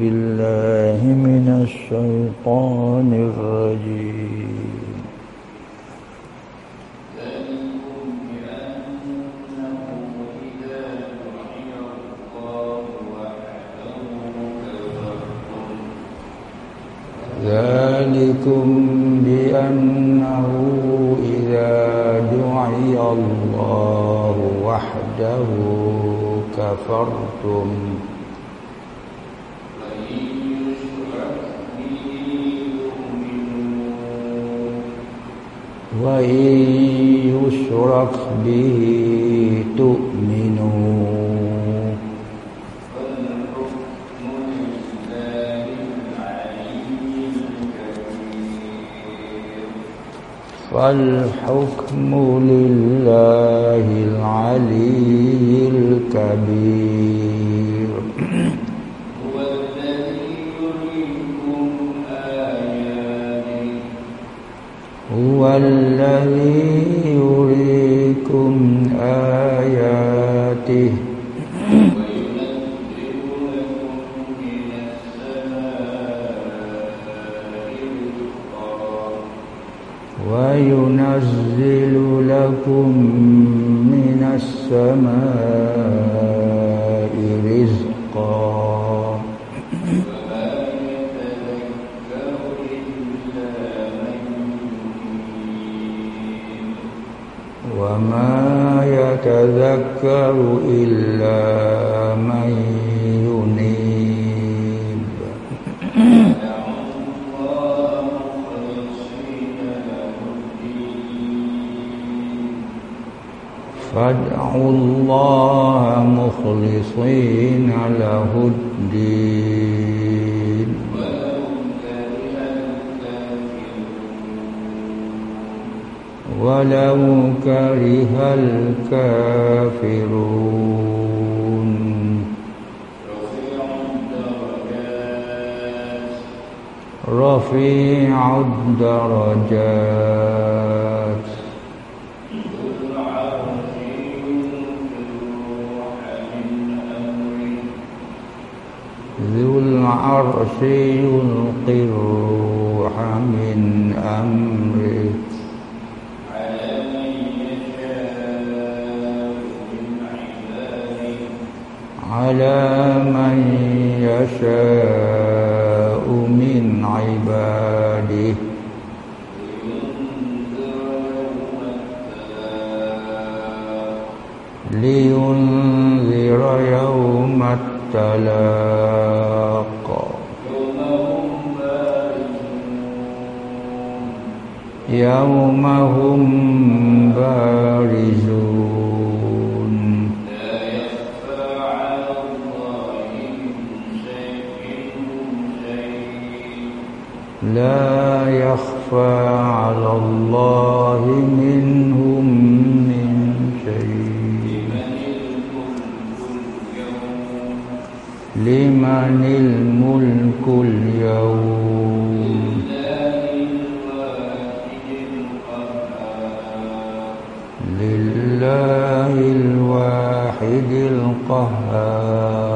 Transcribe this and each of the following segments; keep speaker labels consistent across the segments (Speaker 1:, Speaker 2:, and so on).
Speaker 1: بالله من الشيطان الرجيم ذلكم بأنه إذا دعي الله وحده كفرتم وإن يشرك به تؤمنوا فالحكم لله العلي الكبير هو الذي يريكم آياته وينزل لكم من السماء يتذكر إلا من ينيب فادعوا الله مخلصين له الدين ولو كره الكافرون رفيع الدرجات ذو العرش يلقي الروح من أمره على من يشاء من عباده لينذر يوم التلاق يوم هم بارزون لا يخفى على الله منهم من شيء لمن الملك اليوم لله الواحد القهار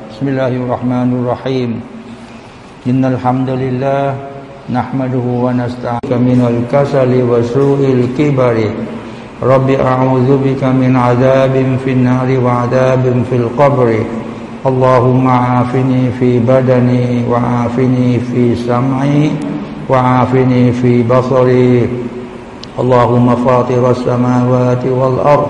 Speaker 1: بسم الله الرحمن الرحيم إن الحمد لله نحمده ونستعينك من الكسل وسوء الكبر رب أعوذ بك من عذاب في النار وعذاب في القبر اللهم عافني في بدني وعافني في سمعي وعافني في بصري اللهم فاطر السماوات والأرض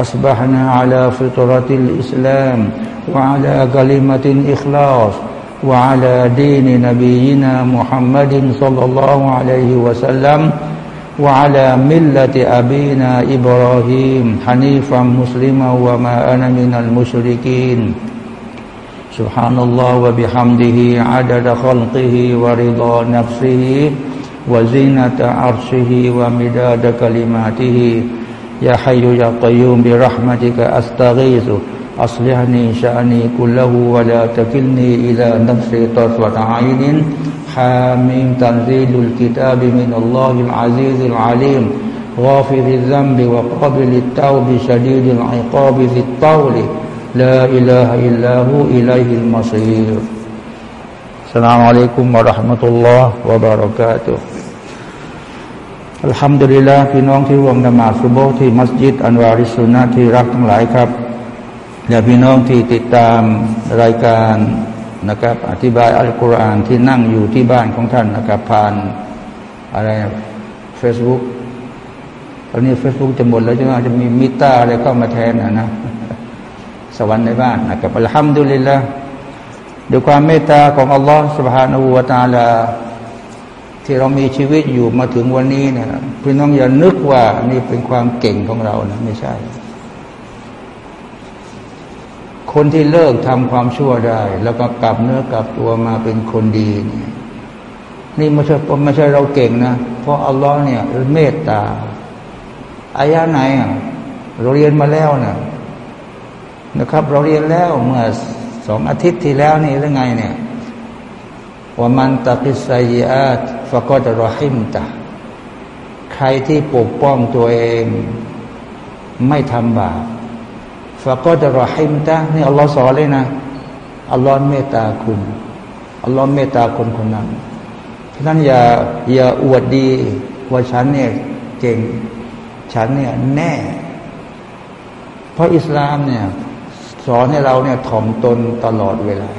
Speaker 1: أصبحنا على فطرة الإسلام وعلى كلمة الإخلاص وعلى دين نبينا محمد صلى الله عليه وسلم وعلى ملة أبينا إبراهيم حنيفا مسلما وما أنا من المشركين سبحان الله وبحمده عدد خلقه ورضا نفسه وزينة عرشه ومداد كلماته يا حي يا قيوم برحمتك أستغيث أصلحني شأني كله ولا تكلني إلى نفسي طرفة عين حاميم تنزيل الكتاب من الله العزيز العليم غافر الذنب وقابل التوب شديد العقاب ذي الطول لا إله إلا هو إليه المصير السلام عليكم ورحمة الله وبركاته อัลฮัมดุลิลลาห์พี่น้องที่ร่วมนมาสุโบที่มัสยิดอันวาริสุนะที่รักทั้งหลายครับและพี่น้องที่ติดตามรายการนะครับ อธิบายอัลกุรอานที่นั่งอยู่ที่บ้านของท่านนะครับผ่านอะไรเฟซบุ๊กตอนนี้เฟซบุ๊กจะหมดแล้วใช่ไหมจะมีมิต้าอะไรเข้ามาแทนนะนะสวรรค์ในบ้านนะครับอัลฮัมดุลิลล์ด้วยความเมตตาของอัลลอฮฺสุบฮานาอูวาตาลาที่เรามีชีวิตอยู่มาถึงวันนี้เนี่ยพี่น้องอย่านึกว่านี่เป็นความเก่งของเรานะ ไม่ใช่ คนที่เลิกทำความชั่วได้ แล้วก็กลับเนื้อกลับตัวมาเป็นคนดี นี่นี่ไม่ใช่ไม่ใช่เราเก่งนะเพราะอัลลอฮ์เนี่ยเมตตาอายะไหน เราเรียนมาแล้วนะนะครับ เราเรียนแล้วเมื่อสองอาทิตย์ที่แล้วนี่หรือไงเนี่ยว่ามันตะกิสัยอาตฟะกอดรอหิมตะใครที่ปกป้องตัวเองไม่ทำบาปฟะกอดรอหิมตะนี่อัลลอฮ์สอนเลยนะ อัลลอฮ์เมตตาคุณ อัลลอฮ์เมตตาคนคนนั้น เพราะนั้นอย่าอย่าอวดดีว่าฉันเนี่ยเก่ง ฉันเนี่ยแน่ เพราะอิสลามเนี่ย สอนให้เราเนี่ยถ่อมตนตลอดเวลา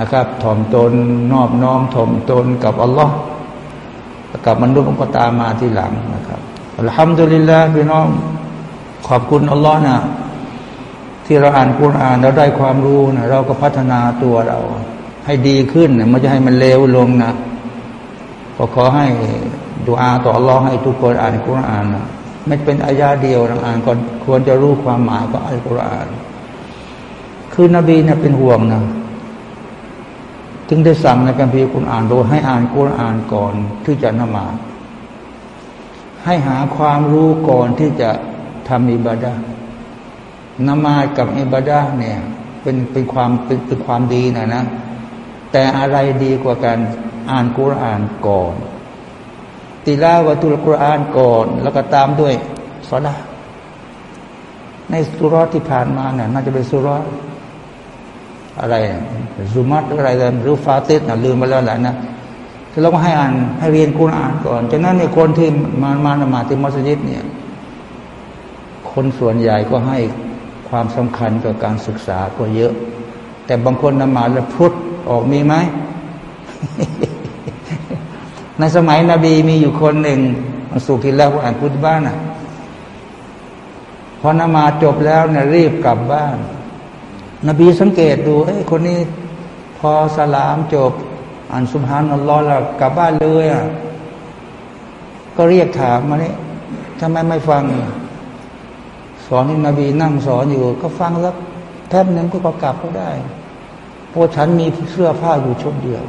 Speaker 1: นะครับถ่อมตนนอบน้อมถ่อมตนกับอัลลอฮ์กับมนุษย์องตามาทีหลังนะครับอัลฮัมดุลิลละพี่น้อง ขอบคุณอัลลอฮ์นะ ที่เราอ่านคุณอ่านเราได้ความรู้นะเราก็พัฒนาตัวเรา ให้ดีขึ้นนะม่จะให้มันเลวลงนะก็ขอให้ดูอาต่ออัลลอฮ์ให้ทุกคนอ่านคุณอ่านนะไม่เป็นอายาเดียวเราอ่านก่อนควรจะรู้ความหมายของอัลกุรอานคือนบีเนี่ยเป็นห่วงนะถึงได้สั่งในการพิจคุณอ่านโดยให้อ่านคุณอ่านก่อนที่จะนมาให้หาความรู้ก่อนที่จะทำอิบาดานมาดกับอิบาดาเนี่ย เป็นเป็นความเป็นเป็นความดีนะนะ แต่อะไรดีกว่าการอ่านกุรอานก่อน ติลาวัตุลกุรอานก่อน แล้วก็ตามด้วยสอนะในสุรที่ผ่านมาเนี่ยน่าจะเป็นสุรอะไร ซูมัดอะไรกันรูฟาติสนะลืมไปแล้วแหละนะเราก็ให้อ่านให้เรียนคุณอ่านก่อนจากนั้นเนคนที่มา มาละหมาดที่มัสยิดเนี่ย คนส่วนใหญ่ก็ให้ความสำคัญกับการศึกษาก็เยอะ แต่บางคนละหมาดแล้วพุทธออกมีไหม ในสมัยนบีมีอยู่คนหนึ่งมสุกินแล้วอ่านพุทธบ้านอ่ะพอละหมาดจบแล้วเนี่ยรีบกลับบ้านนบีสังเกตดูไอ้คนนี้พอสลามจบอ่านสุภานอลลอแล้วกลับบ้านเลยอ่ะก็เรียกถามมาเนี่ยทำไมไม่ฟัง สอนนบีนั่งสอนอยู่ ก็ฟังแล้วแทบนึงก็กลับก็ได้เพราะฉันมีเสื้อผ้าอยู่ชุดเดียว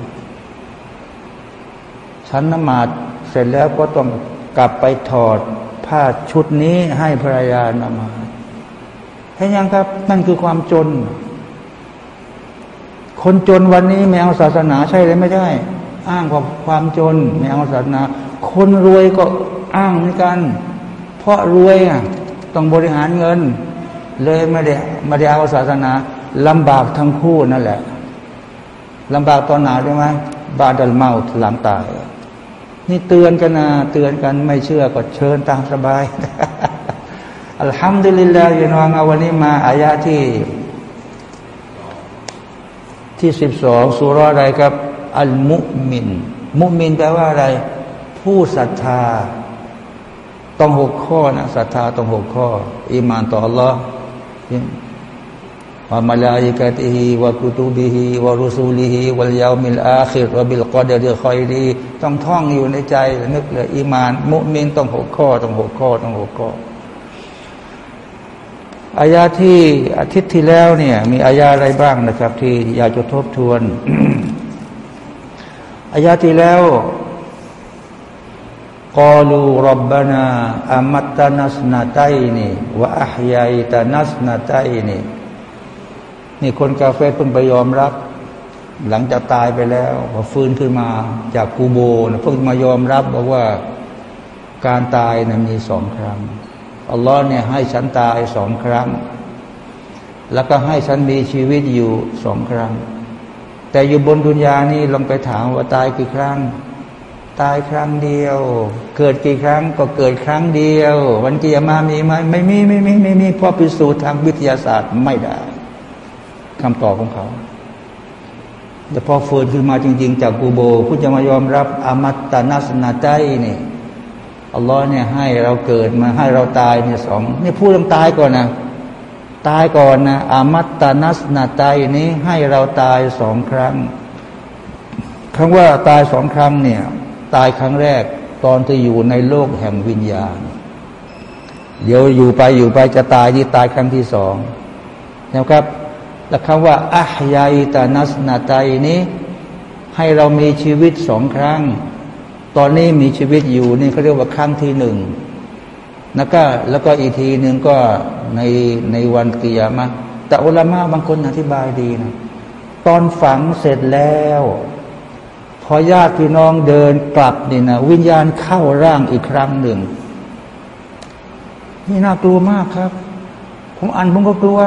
Speaker 1: ฉันนมาดเสร็จแล้วก็ต้องกลับไปถอดผ้าชุดนี้ให้ภรรยานมาเห็นยังครับนั่นคือความจน คนจนวันนี้ไม่เอาศาสนา ใช่หรือไม่ใช่อ้างความความจนไม่เอาศาสนา คนรวยก็อ้างเหมือนกัน เพราะรวยอ่ะต้องบริหารเงิน เลยไม่ได้ไม่ได้เอาศาสนาลำบากทั้งคู่นั่นแหละลำบากตอนหนาได้ไหมบาดัลเมาหลังตายนี่เตือนกันนะเตือนกันไม่เชื่อก็เชิญตามสบายอัลฮัมดุลิลลาฮ์ยนองเอาวันนี้มา อายะที่ ที่สิบสองสุรอะไรครับอัลมุมินมุมินแปลว่าอะไร ผู้ศรัทธา ต้องหกข้อนะศรัทธาต้องหกข้ออิมานต่ออัลลอฮ์วะมลาอิกะติฮิวะกุตุบิฮิวะรุสูลิฮิวัลยามิลอาคิรวะบิลกอดเดคอยดีต้องท่องอยู่ในใจนึกเลยอิมาน มุมินต้องหกข้อต้องหกข้อ ต้องหกข้ออายาที่อาทิตย์ที่แล้วเนี่ย มีอายาอะไรบ้างนะครับ ที่อยากจะทบทวนอายาที่แล้ว กอลูรับบานาอามัตตนัสนาไตนีวะอัฮยายตนัสนาไตนีนี่คนกาเฟ่เพิ่งไปยอมรับ หลังจากตายไปแล้วพอฟื้นขึ้นมาจากกูโบนะเพิ่งมายอมรับบอกว่าการตายนะมีสองครั้งอัลลอฮ์เนี่ยให้ฉันตายสองครั้ง แล้วก็ให้ฉันมีชีวิตอยู่สองครั้ง แต่อยู่บนดุนยานี่ลองไปถามว่าตายกี่ครั้ง ตายครั้งเดียว เกิดกี่ครั้งก็เกิดครั้งเดียว วันกิยามามีไหมไม่มีไม่มีไม่มีเพราะพิสูจน์ทางวิทยาศาสตร์ไม่ได้คำตอบของเขา แต่พอเฟิร์นขึ้นมาจริง ๆ จากกูโบผู้จะมายอมรับอมัตตนัสนาใจนี่อัลลอฮ์เนี่ยให้ เราเกิดมาให้เราตายเนี่ยสองนี่พูดเรื่องตายก่อนนะ ตายก่อนนะอามัตตานัสนาตายนี้ให้เราตายสองครั้งคำว่าตายสองครั้งเนี่ย ตายครั้งแรกตอนที่อยู่ในโลกแห่งวิญญาณ เดี๋ยวอยู่ไปอยู่ไปจะตายที่ตายครั้งที่สองนะครับ และคำว่าอัฮยายตานัสนาตายนี้ให้เรามีชีวิตสองครั้งตอนนี้มีชีวิตอยู่นี่เขาเรียกว่าครั้งที่หนึ่งนะก็แล้วก็อีกทีหนึ่งก็ในในวันกิยามะแต่อุลามะบางคนอธิบายดีนะตอนฝังเสร็จแล้ว พอญาติพี่น้องเดินกลับนี่นะวิญญาณเข้าร่างอีกครั้งหนึ่งนี่น่ากลัวมากครับผมอันผมก็กลัว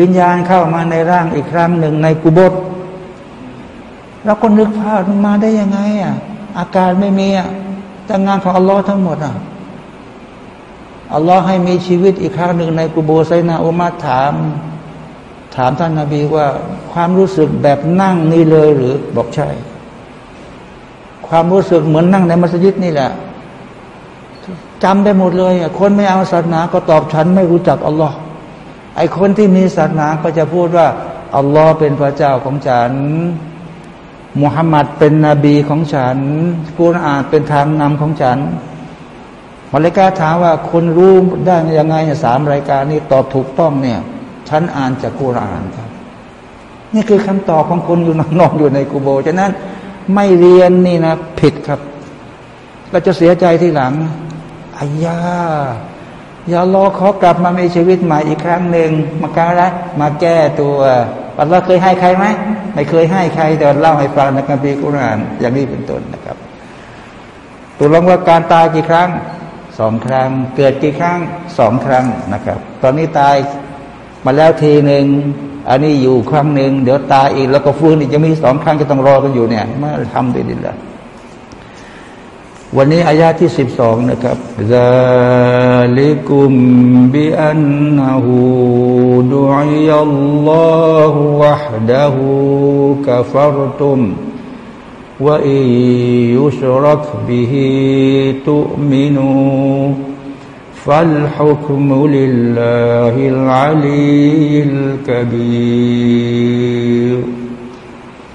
Speaker 1: วิญญาณเข้ามาในร่างอีกครั้งหนึ่งในกุบฏแล้วก็นึกภาพมาได้ยังไง อ่ะอาการไม่มีอ่ะแต่งานของอัลลอฮ์ทั้งหมดอ่ะ อัลลอฮ์ให้มีชีวิตอีกครั้งหนึ่งในกุโบไซนาอุมาถาม ถามท่านนาบีว่า ความรู้สึกแบบนั่งนี่เลยหรือบอกใช่ ความรู้สึกเหมือนนั่งในมัสยิดนี่แหละ จำได้หมดเลย คนไม่เอาศาสนา ก็ตอบฉันไม่รู้จักอัลลอฮ์ไอคนที่มีศาสนาก็จะพูดว่าอัลลอฮ์เป็นพระเจ้าของฉันมุฮัมมัดเป็นนบีของฉันกุรอานเป็นทางนำของฉันมาเลกาถามว่าคนรู้ได้ยังไงสามรายการนี้ตอบถูกต้องเนี่ย ฉันอ่านจากกุรอานครับ นี่คือคำตอบของคนอยู่นอนอยู่ในกูโบ ฉะนั้นไม่เรียนนี่นะ ผิดครับเราจะเสียใจที่หลังอายาอย่ารอขอกลับมามีชีวิตใหม่อีกครั้งหนึ่งมาการะมาแก้ตัวอัลลอฮ์เคยให้ใครไหมไม่เคยให้ใคร แต่เล่าให้ฟังในคัมภีร์กุรานอย่างนี้เป็นต้นนะครับตุลงว่าการตายกี่ครั้งสองครั้ง เกิดกี่ครั้งสองครั้งนะครับ ตอนนี้ตายมาแล้วทีหนึ่งอันนี้อยู่ครั้งหนึ่งเดี๋ยวตายอีกแล้วก็ฟื้นอีกจะมีสองครั้งจะต้องรอกันอยู่เนี่ยมาทำดีดีแล้ววันนี้อายาที่สิบสองนะครับซาลิกุมบิอันนหูดุยัลลอฮุวะฮดะฮูกะฟรตุมวะอิยุชรักบิฮิตุมินูฟัลฮุกมุลิลลาฮิลอาลีลกบีร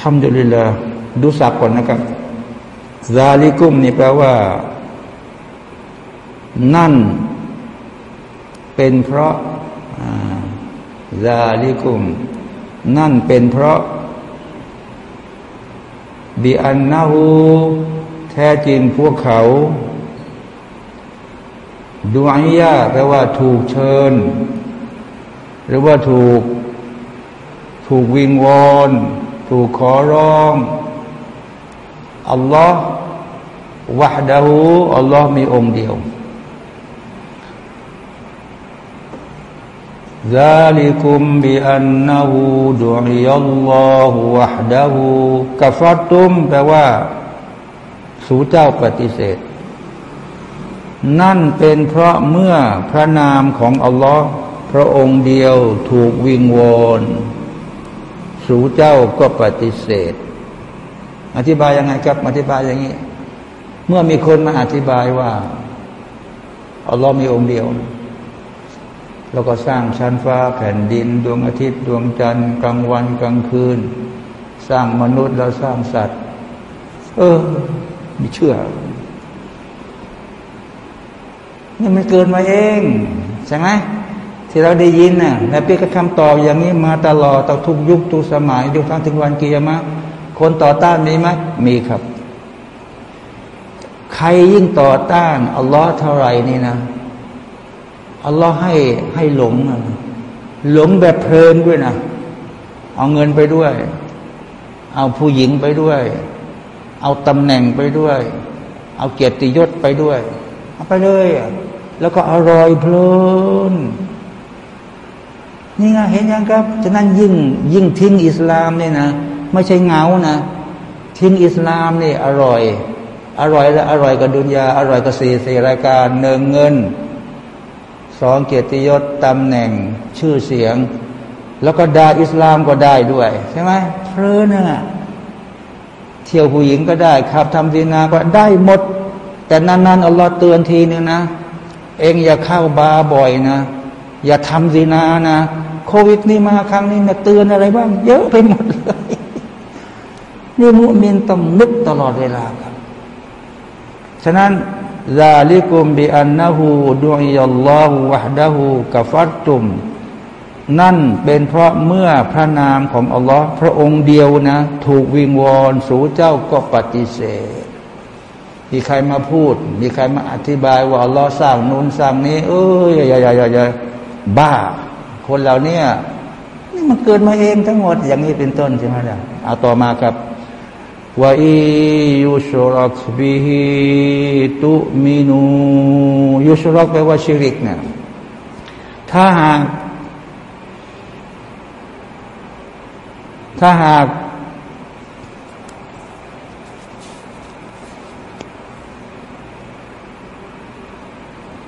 Speaker 1: ทำดุลิลาดูสักก่อนนะครับซาลิกุม นี่แปลว่า นั่นเป็นเพราะซาลิกุม นั่นเป็นเพราะบิอันนาหูแท้จริงพวกเขาดูอันยาแปลว่าถูกเชิญ หรือว่าถูกถูกวิงวอนถูกขอร้องอัลลอฮ์วะฮดะฮูอัลลอฮ์มีองค์เดียวซาลิกุมบิอันนาหูดุอิยัลลอฮุวะฮดะฮูกาฟตุมแปลว่าสู่เจ้าปฏิเสธ นั่นเป็นเพราะเมื่อพระนามของอัลลอฮ์พระองค์เดียวถูกวิงวอนสูเจ้าก็ปฏิเสธ อธิบายยังไงครับอธิบายอย่างนี้ เมื่อมีคนมาอธิบายว่าอัลลอฮ์มีองค์เดียว แล้วก็สร้างชั้นฟ้า แผ่นดิน ดวงอาทิตย์ดวงจันทร์กลางวันกลางคืน สร้างมนุษย์แล้วสร้างสัตว์ เออไม่เชื่อ นี่มันเกินมาเอง ใช่ไหมที่เราได้ยินน่ะนบีก็คำตอบอย่างนี้ มาตลอดต่อทุกยุค ทุกสมัยยุคทั้งถึงวันกิยามะคนต่อต้านมีไหมมีครับ ใครยิ่งต่อต้านอัลลอฮ์เท่าไหร่นี่นะอัลลอฮ์ให้ให้หลงหลงแบบเพลินด้วยนะเอาเงินไปด้วย เอาผู้หญิงไปด้วย เอาตำแหน่งไปด้วย เอาเกียรติยศไปด้วยเอาไปเลย แล้วก็อร่อยเพลินนี่ไงเห็นยังครับฉะนั้นยิ่งยิ่งทิ้งอิสลามเนี่ยนะ ไม่ใช่เงานะ ทิ้งอิสลามเนี่ยอร่อย อร่อยและอร่อยกับดุนยาอร่อยกับสี่สี่รายการหนึ่งเงินสองเกียรติยศตำแหน่งชื่อเสียง แล้วก็ด่าอิสลามก็ได้ด้วยใช่ไหมเพลินอ่ะเที่ยวผู้หญิงก็ได้ขับทำดีนาก็ได้หมด แต่นานๆอัลลอฮ์เตือนทีนึงนะ เองอย่าเข้าบาบ่อยนะ อย่าทำดีนานะโควิดนี่มาครั้งนี้มาเตือนอะไรบ้าง เยอะไปหมดเลยนี่มุมินต้องนึกตลอดเวลาครับฉะนั้นลาลิกุมบิอันนะฮูดิยัลลอฮฺวะดะฮูกฟัรตุม นั่นเป็นเพราะเมื่อพระนามของอัลลอฮ์พระองค์เดียวนะ ถูกวิงวอนสู่เจ้าก็ปฏิเสธมีใครมาพูด มีใครมาอธิบายว่าอัลลอฮ์สร้างนู้นสร้างนี้ เอ้ยอย่าอย่าอย่าบ้าคนเ่านี่นี่มันเกิดมาเองทั้งหมด อย่างนี้เป็นต้นใช่ไหมล่ะเอาต่อมาครับว่าอียุชรักบิฮิตุมินูยุชรักแปลว่าชิริกเนี่ยถ้าหาก ถ้าหาก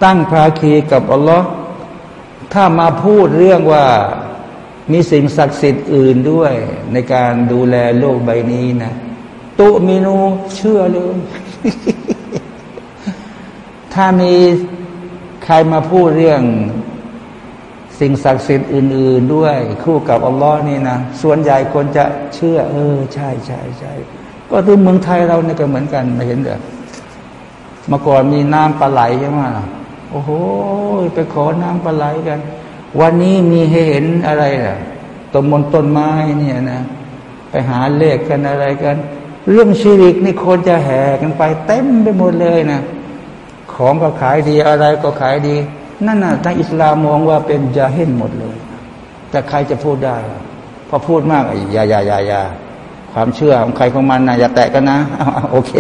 Speaker 1: ตั้งภาคีกับอัลลอฮ์ถ้ามาพูดเรื่องว่า มีสิ่งศักดิ์สิทธิ์อื่นด้วย ในการดูแลโลกใบนี้นะตุมินูเชื่อเลยถ้ามีใครมาพูดเรื่องสิ่งศักดิ์สิทธิ์อื่น ๆด้วยคู่กับอัลลอฮ์นี่นะส่วนใหญ่คนจะเชื่อเออ ใช่ใช่ใช่ก็ที่เมืองไทยเราเนี่ยก็เหมือนกันไม่เห็นเหรอเมื่อก่อนมีน้ำปลาไหลใช่ไหมโอ้โห ไปขอน้าปลาไหลกัน วันนี้มีให้เห็นอะไรล่ะต้นมนต้นไม้เนี่ยนะ ไปหาเลขกันอะไรกัน เรื่องชีริกนี่คนจะแห่กันไปเต็มไปหมดเลยนะ ของก็ขายดีอะไรก็ขายดี นั่นน่ะทางอิสลามมองว่าเป็นยาเห็นหมดเลย แต่ใครจะพูดได้ พอพูดมากอยายายายาความเชื่อของใครของมันนะอย่าแตะกันนะโอเค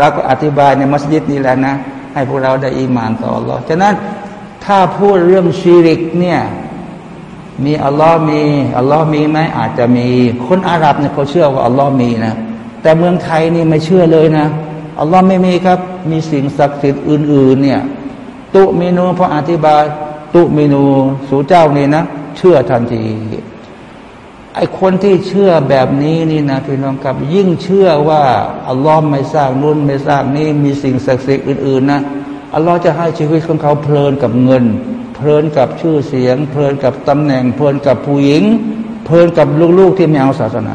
Speaker 1: เราก็อธิบายในมัสยิดนี่แหละนะให้พวกเราได้อีมานต่ออัลลอฮ์ฉะนั้นถ้าพูดเรื่องชีริกเนี่ย มีอัลลอฮ์มี อัลลอฮ์มีไหมอาจจะมี คนอาหรับเนี่ยเขาเชื่อว่าอัลลอฮ์มีนะ แต่เมืองไทยนี่ไม่เชื่อเลยนะ อัลลอฮ์ไม่มีครับ มีสิ่งศักดิ์สิทธิ์อื่นๆเนี่ย ตุเมนูพระอธิบาย ตุเมนูสูเจ้านี่นะ เชื่อทันทีไอ้คนที่เชื่อแบบนี้นี่นะพี่น้องครับยิ่งเชื่อว่าอัลลอฮ์ไม่สร้างนู่นไม่สร้างนี่มีสิ่งศักดิ์สิทธิ์อื่นๆ นะอัลลอฮ์จะให้ชีวิตของเขาเพลินกับเงิน เพลินกับชื่อเสียง เพลินกับตำแหน่งเพลินกับผู้หญิง เพลินกับลูกๆที่ไม่เอาศาสนา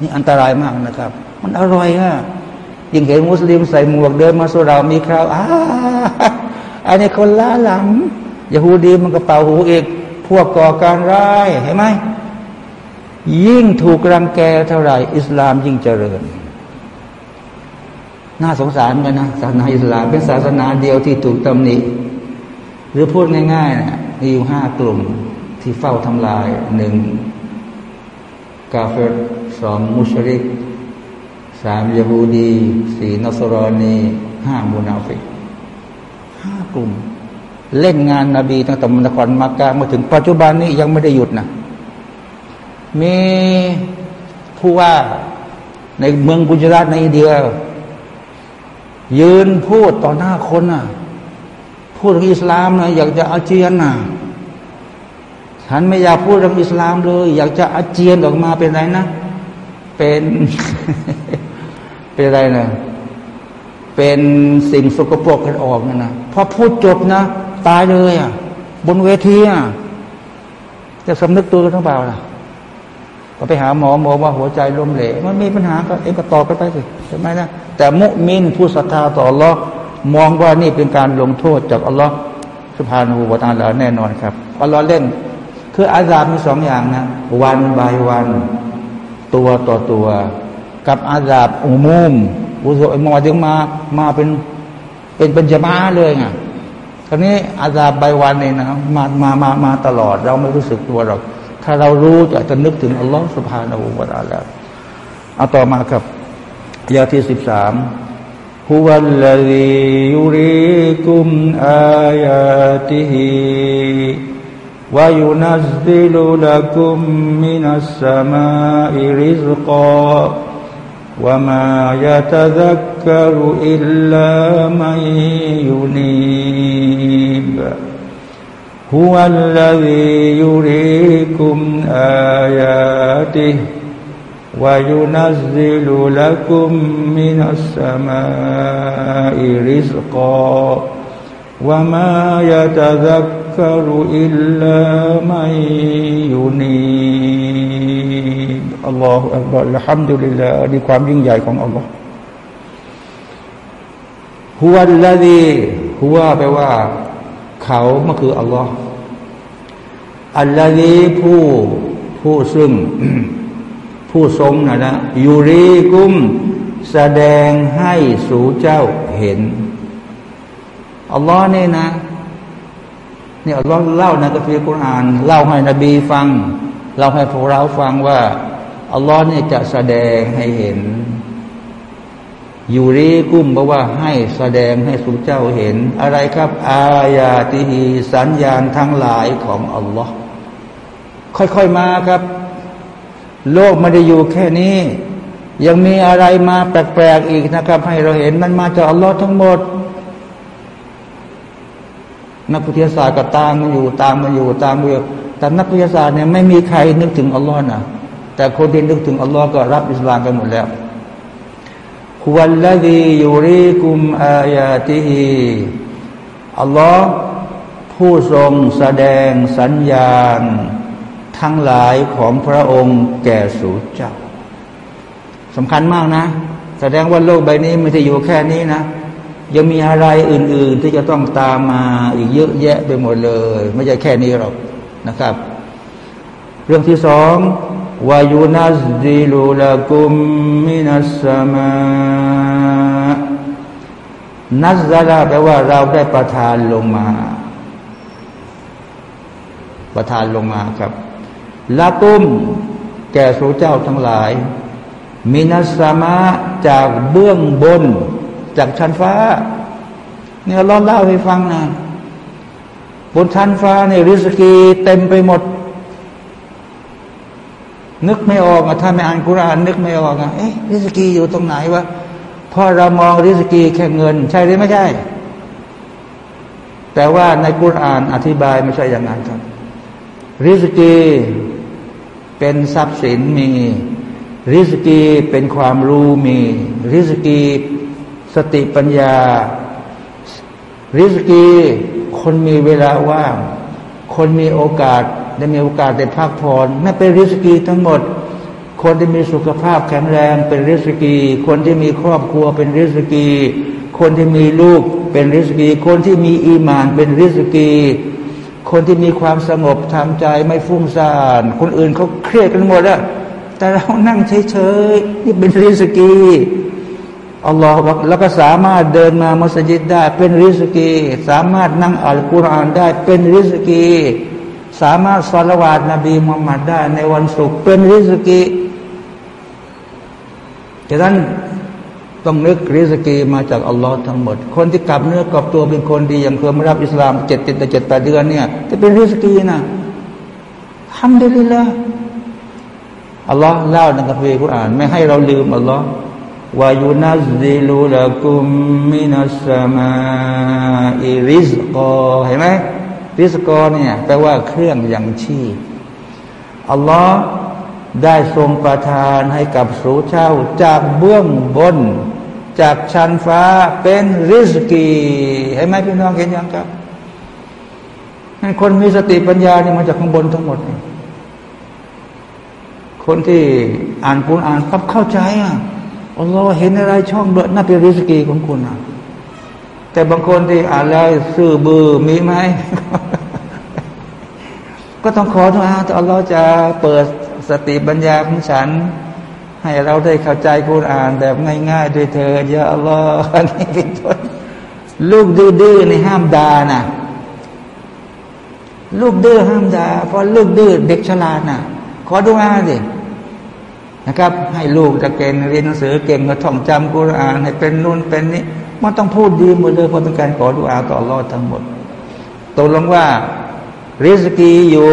Speaker 1: นี่อันตรายมากนะครับ มันอร่อยอะยิ่งเห็นมุสลิมใส่หมวกเดินมาสเรามีคราวอ้าอันนี้คนล้าหลังยะฮูดีมันกระเป๋าหูอีก พวกก่อการร้ายเห็นไหมยิ่งถูกรังแกเท่าไหร่ อิสลามยิ่งเจริญ น่าสงสารกันนะศาสนาอิสลามเป็นศาสนาเดียวที่ถูกตำหนิหรือพูดง่ายๆนะมีอยู่ห้ากลุ่มที่เฝ้าทำลายหนึ่งกาเฟตสองมุชริกสามยาบูดีสี่นัสรอนีห้ามูนาฟิกห้ากลุ่ม เล่นงานนาบีตั้งแต่มนครมากกะมาถึงปัจจุบันนี้ยังไม่ได้หยุดนะมีผู้ว่าในเมืองกุจราตในอินเดียยืนพูดต่อหน้าคนน่ะพูดเรื่องอิสลามนะอยากจะอาเจียนน่ะฉันไม่อยากพูดเรื่องอิสลามเลย อยากจะอาเจียนออกมาเป็นไรนะ เป็นเป็นอะไรนะเป็นสิ่งสกปรกกันออกนะนะพอพูดจบนะ ตายเลยอ่ะบนเวทีอ่ะจะสำนึกตัวกันหรือเปล่าล่ะก็ไปหาหมอหมอว่าหัวใจล้มเหลวมันมีปัญหาก็เองก็ตอบไปไปสิใช่ไหมนะ แต่มุมินผู้ศรัทธาต่ออัลลอฮ์มองว่านี่เป็นการลงโทษจากอัลลอฮ์สุภาหูบตาลาแน่นอนครับอัลลอฮ์เล่น คืออาซาบมีสองอย่างนะวันบายวันตัวต่อตัว กับอาซาบอุมุมอุโสมอดึงมามาเป็นเป็นปัญจมาเลยไงคราวนี้อาซาบใบวันเนี่ยนะมามามามาตลอดเราไม่รู้สึกตัวหรอกถ้าเรารู้อาจจะนึกถึงอัลลอฮฺสุภาาอูบะตาแล้วเอาต่อมาครับยาที่สิบสามฮุวัลลดิยุริกุมอายาติฮิวายุนัสดิลุลักุมมินัสสมาอิริสกาวะมายะตะดักกรุอิลลามัยยุนีบ هو الذي يريكم آياته وينزل لكم من السماء رزقا وما يتذكر إلا من ينيب الله أكبر الحمد لله هو هو الذي นี่ความยิ่งใหญ่ของอัลลอฮ์ฮุวัลลดีฮุวาแปลว่าเขามันคือ อัลลอฮ์อัลลอฮี ผู้ผู้ซึ่ง ผู้ทรงนะนะยูรีกุม แสดงให้สู่เจ้าเห็น อัลลอฮ์นี่นะนี่อัลลอฮ์เล่าในกัมีร์ุรอาน เล่าให้นบีฟัง เล่าให้พวกเราฟังว่า อัลลอฮ์นี่จะแสดงให้เห็นยูรีกุ้มบอกว่าให้แสดงให้สุเจ้าเห็น อะไรครับอายาติฮีสัญญาณทั้งหลายของอัลลอฮ์ค่อยๆมาครับ โลกไม่ได้อยู่แค่นี้ ยังมีอะไรมาแปลกๆอีกนะครับ ให้เราเห็นมันมาจากอัลลอฮ์ทั้งหมด นักวิทยาศาสตร์ก็ตามมันอยู่ตามมันอยู่ตามมันอยู่แต่นักวิทยาศาสตร์เนี่ยไม่มีใครนึกถึงอัลลอฮ์นะแต่คนที่นึกถึงอัลลอฮ์ก็รับอิสลามกันหมดแล้วฮุวัลลดียูริกุมอายาติฮีอัลลอฮ์ผู้ทรงแสดงสัญญาณ ทั้งหลายของพระองค์แก่สูเจ้าสำคัญมากนะ แสดงว่าโลกใบนี้ไม่ได้อยู่แค่นี้นะ ยังมีอะไรอื่นๆที่จะต้องตามมาอีกเยอะแยะไปหมดเลย ไม่ใช่แค่นี้หรอกนะครับ เรื่องที่สองวายูนัสดีลูลากุมมินัสมานัซาลาแปลว่าเราได้ประทานลงมา ประทานลงมาครับลาตุ้มแก่สูเจ้าทั้งหลาย มินัสมะจากเบื้องบน จากชั้นฟ้า เนี่ยร้อนเล่าให้ฟังนะ บนชั้นฟ้าในริสกีเต็มไปหมด นึกไม่ออกอะถ้าไม่อ่านกุรานนึกไม่ออกอะเอ๊ะริสกีอยู่ตรงไหนวะเพราะเรามองริสกีแค่เงินใช่หรือไม่ใช่ แต่ว่าในกุรานอธิบายไม่ใช่อย่างนั้นครับริสกีเป็นทรัพย์สินมีริสกีเป็นความรู้มีริสกีสติปัญญา ริสกีคนมีเวลาว่างคนมีโอกาสได้มีโอกาสได้พักผ่อนนั่นเป็นริสกีทั้งหมดคนที่มีสุขภาพแข็งแรงเป็นริสกี คนที่มีครอบครัวเป็นริสกี คนที่มีลูกเป็นริสกี คนที่มีอีมานเป็นริสกี คนที่มีความสงบทำใจไม่ฟุ้งซ่านคนอื่นเขาเครียดกันหมดแล้ว แต่เรานั่งเฉยๆ นี่เป็นริสกีอัลลอฮฺแล้วก็สามารถเดินมามัสยิดได้เป็นริสกี สามารถนั่งอ่านกุรอานได้เป็นริสกี สามารถสวดละวาดนบีมุฮัมมัดได้ ในวันศุกร์เป็นริสกีฉะนั้น ต้องนึกริสกีมาจากอัลลอฮ์ทั้งหมด คนที่กลับเนื้อกลับตัวเป็นคนดีอย่างเคยมารับ อิสลาม เจ็ดติดแต่เจ็ดแปดเดือนเนี่ยจะเป็นริสกีนะทำได้เลยละอัลลอฮ์เล่าในคัฟภีร์กุรอาน ไม่ให้เราลืมอัลลอฮ์วายูนัสดิลูละกุมมินัสมาอิริสกอเห็นไหมริสกอเนี่ยแปลว่าเครื่องยังชีพอัลลอฮ์ได้ทรงประทานให้กับสูเช่าจากเบื้องบน จากชั้นฟ้าเป็นริสกีเห็นไหมพี่น้องเห็นยังครับนั่นคนมีสติปัญญานี่มาจากข้างบนทั้งหมด คนที่อ่านคุณอ่านรับเข้าใจอ่ะอัลลอฮ์เห็นอะไรช่องเบือดน่าเป็นริสกีของคุณอ่ะ แต่บางคนที่อ่านแล้วซื่อบือมีไหมก็ต้องขอทุกอาตออัลลอฮ์จะเปิดสติปัญญาของฉัน ให้เราได้เข้าใจคุณอ่าน แบบง่ายๆด้วยเธอดยาอัลลอฮ์นี่เป็นต้นลูกดื้อในห้ามด่านะลูกดื้อห้ามด่าเพราะลูกดื้อเด็กฉลาดนะขอดูอาสินะครับ ให้ลูกจะเก่งเรียนหนังสือเก่งก็ท่องจำกุรอาน ให้เป็นนู่นเป็นนี้มันต้องพูดดีหมดเลยเพราะเป็นการขอดูอาต่อรอดทั้งหมด ตกลงว่าริสกีอยู่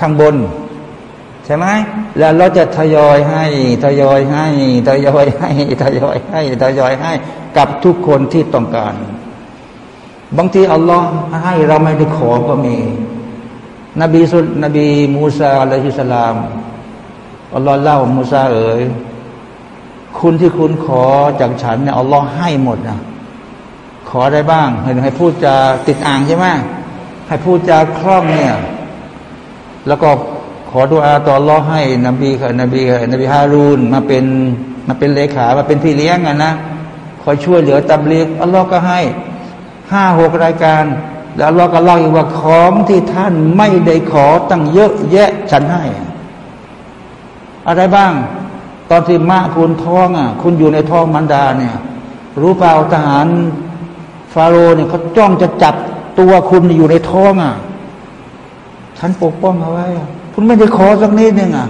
Speaker 1: ข้างบนใช่ไหมแล้วเราจะทยอยให้ ทยอยให้ทยอยให้ ทยอยให้ทยอยให้กับทุกคนที่ต้องการ บางทีอัลลอฮ์ให้เราไม่ได้ขอก็มี นบีสุดนบี มูซาอะลัยฮิสลามอัลลอฮ์เล่ามูซาเอ๋ยคุณที่คุณขอจากฉันเนี่ยอัลลอฮ์ให้หมดนะขอได้บ้างเห็นให้พูดจะติดอ่างใช่ไหมให้พูดจะคล่องเนี่ย แล้วก็ขอดุอาต่อรอให้ นบีค่ะนบีค่ะนบีฮารูนมาเป็นมาเป็นเลขา มาเป็นพี่เลี้ยงอะนะคอยช่วยเหลือตับเลียอัลลอฮ์ก็ให้ห้าหกรายการ แล้วอัลลอฮ์ก็เล่าอีกว่าของที่ท่านไม่ได้ขอตั้งเยอะแยะฉันให้ อะไรบ้าง ตอนที่มาคุณท้องอ่ะ คุณอยู่ในท้องมันดาเนี่ยรู้เปล่าทหารฟาโรห์เนี่ยเขาจ้องจะจับตัวคุณอยู่ในท้องอ่ะฉันปกป้องเอาไว้คุณไม่ได้ขอสักนิดหนึ่งอ่ะ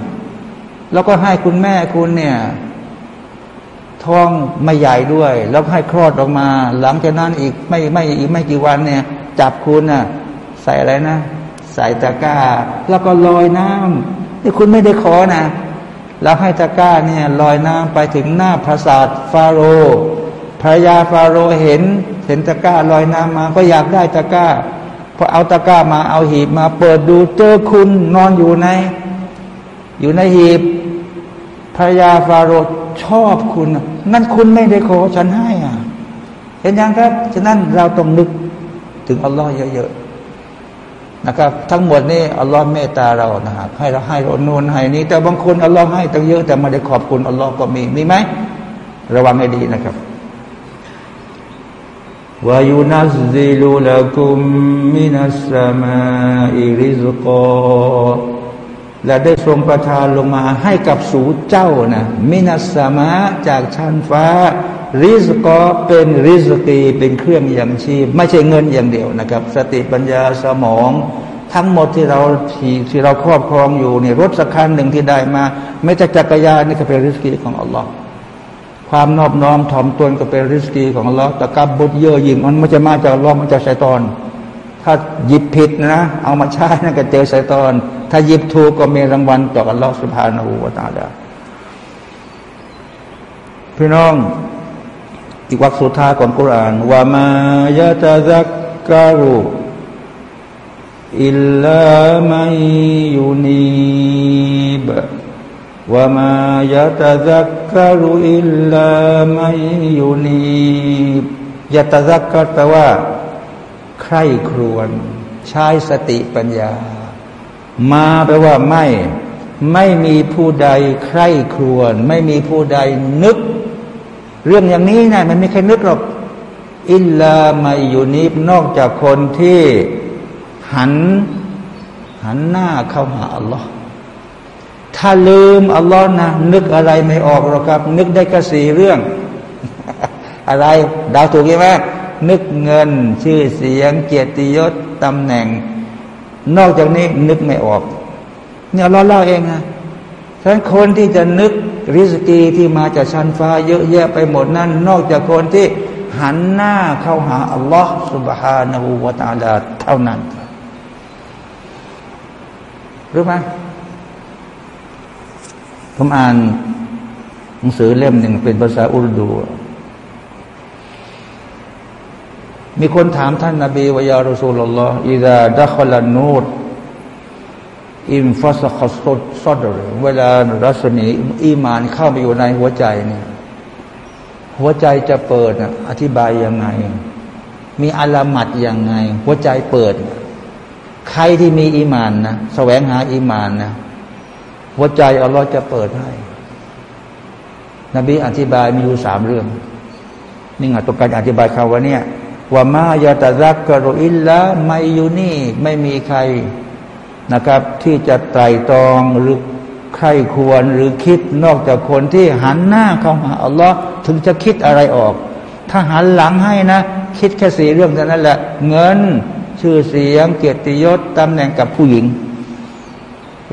Speaker 1: แล้วก็ให้คุณแม่คุณเนี่ยท้องไม่ใหญ่ด้วย แล้วให้คลอดออกมา หลังจากนั้นอีกไม่ไม่อีกไม่กี่วันเนี่ยจับคุณน่ะใส่อะไรนะ ใส่ตะกร้า แล้วก็ลอยน้ำนี่คุณไม่ได้ขอนะแล้วให้ตะกร้าเนี่ย ลอยน้ำไปถึงหน้าปราสาทฟาโรหภระยาฟาโรเห็น เห็นตะกร้าลอยน้ำมา ก็อยากได้ตะกร้าพอ เอาตะกร้ามา เอาหีบมาเปิดดูเจอคุณนอนอยู่ในอยู่ในหีบ พระยาฟาโรห์ชอบคุณนั่นคุณไม่ได้ขอฉันให้อ่ะเห็นยังครับฉะนั้นเราต้องนึก ถึงอัลลอฮ์เยอะๆนะครับ ทั้งหมดนี่อัลลอฮ์เมตตาเรานะครับให้เราให้เราโน่นให้ นี้ แต่บางคนอัลลอฮ์ให้ตั้งเยอะแต่ไม่ได้ขอบคุณอัลลอฮ์ก็มีมีไหมระวังให้ดีนะครับวายนัสุ ي ن กุมมินัสมาอิริสกอและได้ทรงประทานลงมาให้กับสูเจ้านะมินัสมาจากชั้นฟ้าริสกอเป็นริสกีเป็นเครื่องอย่างชีพ ไม่ใช่เงินอย่างเดียวนะครับ สติปัญญาสมอง ทั้งหมดที่เราที่ที่เราครอบครองอยู่เนี่ยรถสักคันหนึ่งที่ได้มา ไม่ใช่จักรยานนี่ก็เป็นริสกีของอัลลอฮ์ความนอบน้อมถ่อมตนก็เป็นริสกีของเราแต่กับบุญเยอะยิ่ง มันไม่จะมาจากลอมันจะใช่ตอน ถ้าหยิบผิดนะ เอามาใช้นั่นก็เจอใช่ตอน ถ้าหยิบถูกก็มีรางวัลต่อกันลอสุภาณหูวตาดาพี่น้อง อีกวักสุดท้ายก่อนกุรานว่ามายะตะซักการุ อิลลามัยยูนีบวามตุอิลลามัยยูนี ينيب ي ت ذ ก ر แปลว่า ใครครวน ใช้สติปัญญา มาแปลว่าไม่ไม่มีผู้ใดใครครวน ไม่มีผู้ใดนึก เรื่องอย่างนี้นะมันไม่เคยนึกหรอกอิลลามัยยูนีบนอกจากคนที่ หัน หันหน้าเข้าหาอัลลอฮ์ถ้าลืมอัลลอฮ์นะนึกอะไรไม่ออกหรอกครับ นึกได้แค่สี่เรื่อง อะไร ดาวถูกไหมนึกเงินชื่อเสียง เกียรติยศตำแหน่ง นอกจากนี้นึกไม่ออก เนี่ยเราเล่าเองนะฉะนั้นคนที่จะนึกริสกีที่มาจากชั้นฟ้า เยอะแยะไปหมดนั่นนอกจากคนที่หันหน้าเข้าหาอัลลอฮ์สุบฮานาหูวาตาลาเท่านั้น รู้ไหมผมอ่านหนังสือเล่มหนึ่งเป็นภาษาอุรดู มีคนถามท่านนาบีวายารุสูลลอฮ์อิดาดัคลานูดอิมฟัสคอสตซอดเวลารัศมีอีมาน เข้าไปอยู่ในหัวใจเนี่ย หัวใจจะเปิด อธิบายยังไง มีอาลามัดยังไง หัวใจเปิด ใครที่มีอีมานนะ แสวงหาอีมานนะหัวใจอัลลอฮ์จะเปิดให้ นบีอธิบายมีอยู่สามเรื่อง นี่ไงตัวการอธิบายคำว่าเนี่ย ว่ามายาตารักกรอิลละไมยูนี่ไม่มีใครนะครับ ที่จะไตรตรองหรือใครควรหรือคิดนอกจากคนที่หันหน้าเข้ามาอัลลอฮ์ถึงจะคิดอะไรออก ถ้าหันหลังให้นะ คิดแค่สี่เรื่องเท่านั้นแหละ เงินชื่อเสียงเกียรติยศตำแหน่งกับผู้หญิง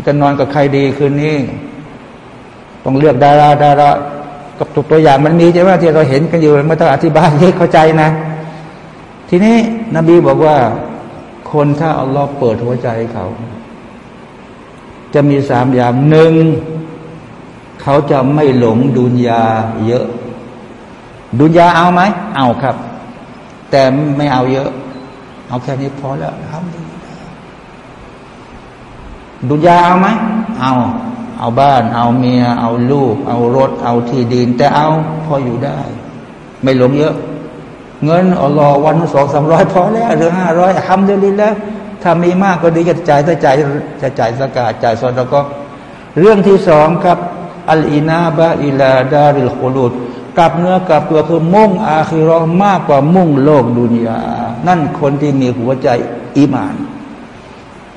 Speaker 1: จะนอนกับใครดีคืนนี้ ต้องเลือกดารา ดารากับตัวตัวอย่างมันมีใช่ไหมที่เราเห็นกันอยู่ ไม่ต้องอธิบายให้เข้าใจนะ ทีนี้นบีบอกว่า คนถ้าอัลลอฮ์เปิดหัวใจเขา จะมีสามอย่างหนึ่งเขาจะไม่หลงดุนยาเยอะ ดุนยาเอาไหม เอาครับ แต่ไม่เอาเยอะ เอาแค่นี้พอแล้วครับดุจยาเอาไหมเอา เอาบ้าน เอาเมีย เอาลูก เอารถ เอาที่ดิน แต่เอาพออยู่ได้ ไม่หลงเยอะ เงินอรอวันสองสามร้อยพอแล้วหรือห้าร้อยทำได้ดีแล้วถ้ามีมากก็ดีจะจ่ายถ้าจ่ายจะจ่ายสกาดจ่ายซอนแล้วก็ เรื่องที่สองครับอัลอินาบะอิลาดาริลโคลูดกับเนื้อกับตัวคือมุ่งอาคิรอมากกว่ามุ่งโลกดุนยา นั่นคนที่มีหัวใจอิมาน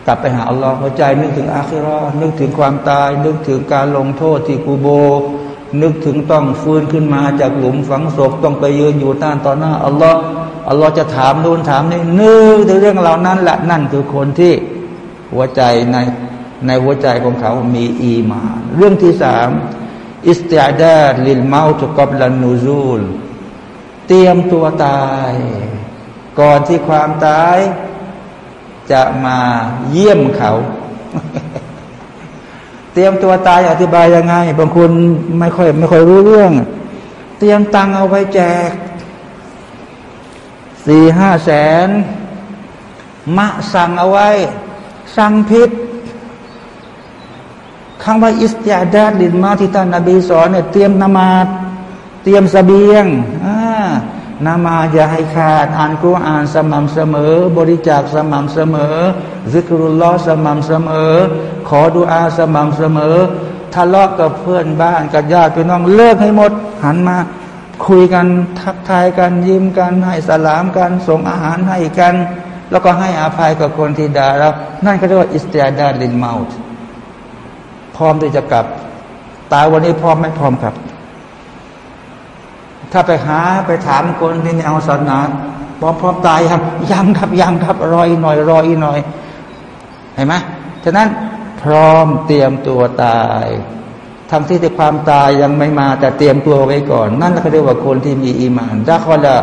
Speaker 1: กลับไปหาอัลลอฮ์หัวใจนึกถึงอาคิรอ นึกถึงความตาย นึกถึงการลงโทษที่กูโบ นึกถึงต้องฟื้นขึ้นมาจากหลุมฝังศพ ต้องไปยืนอยู่ต้านต่อหน้าอัลลอฮ์อัลลอฮ์จะถามนู่นถามนี่ นึกถึงเรื่องเหล่านั้นแหละ นั่นคือคนที่หัวใจในในหัวใจของเขามีอีมา เรื่องที่สามอิสติอาดาลิลเมาตุกอบลันนูซูล เตรียมตัวตาย ก่อนที่ความตายจะมาเยี่ยมเขา เตรียมตัวตายอธิบายยังไง บางคนไม่ค่อยไม่ค่อยรู้เรื่อง เตรียมตังเอาไว้แจกสี่ห้าแสน มะสั่งเอาไว้ สั่งพิษขางว่าอิสติยาดดินมาที่ท่านนาบีสอนเนี่ยเตรียมนมาดเตรียมสเสบียงอ่านามาอย่าให้ขาดอ่านกุรอานสม่ำเสมอ บริจาคสม่ำเสมอซิกรุลลอสม่ำเสมอ ขอดูอาสม่ำเสมอทะเลาะกับเพื่อนบ้านกับญาติพี่น้องเลิกให้หมด หันมาคุยกันทักทายกันยิ้มกัน ให้สลามกันส่งอาหารให้กัน แล้วก็ให้อภัยกับคนที่ด่าเรานั่นก็เรียกว่าอิสติดาลินเมาท์พร้อมที่จะกลับ ตายวันนี้พร้อมไม่พร้อมครับถ้าไปหาไปถามคนที่เอาศาสนาบอกพร้อมตายครับยังครับยังครับรออีกหน่อยรออีกหน่อยเห็นไหมฉะนั้นพร้อมเตรียมตัวตายทั้งที่แต่ความตายยังไม่มา แต่เตรียมตัวไว้ก่อน นั่นก็เรียกว่าคนที่มีอีมานถ้าเขาละ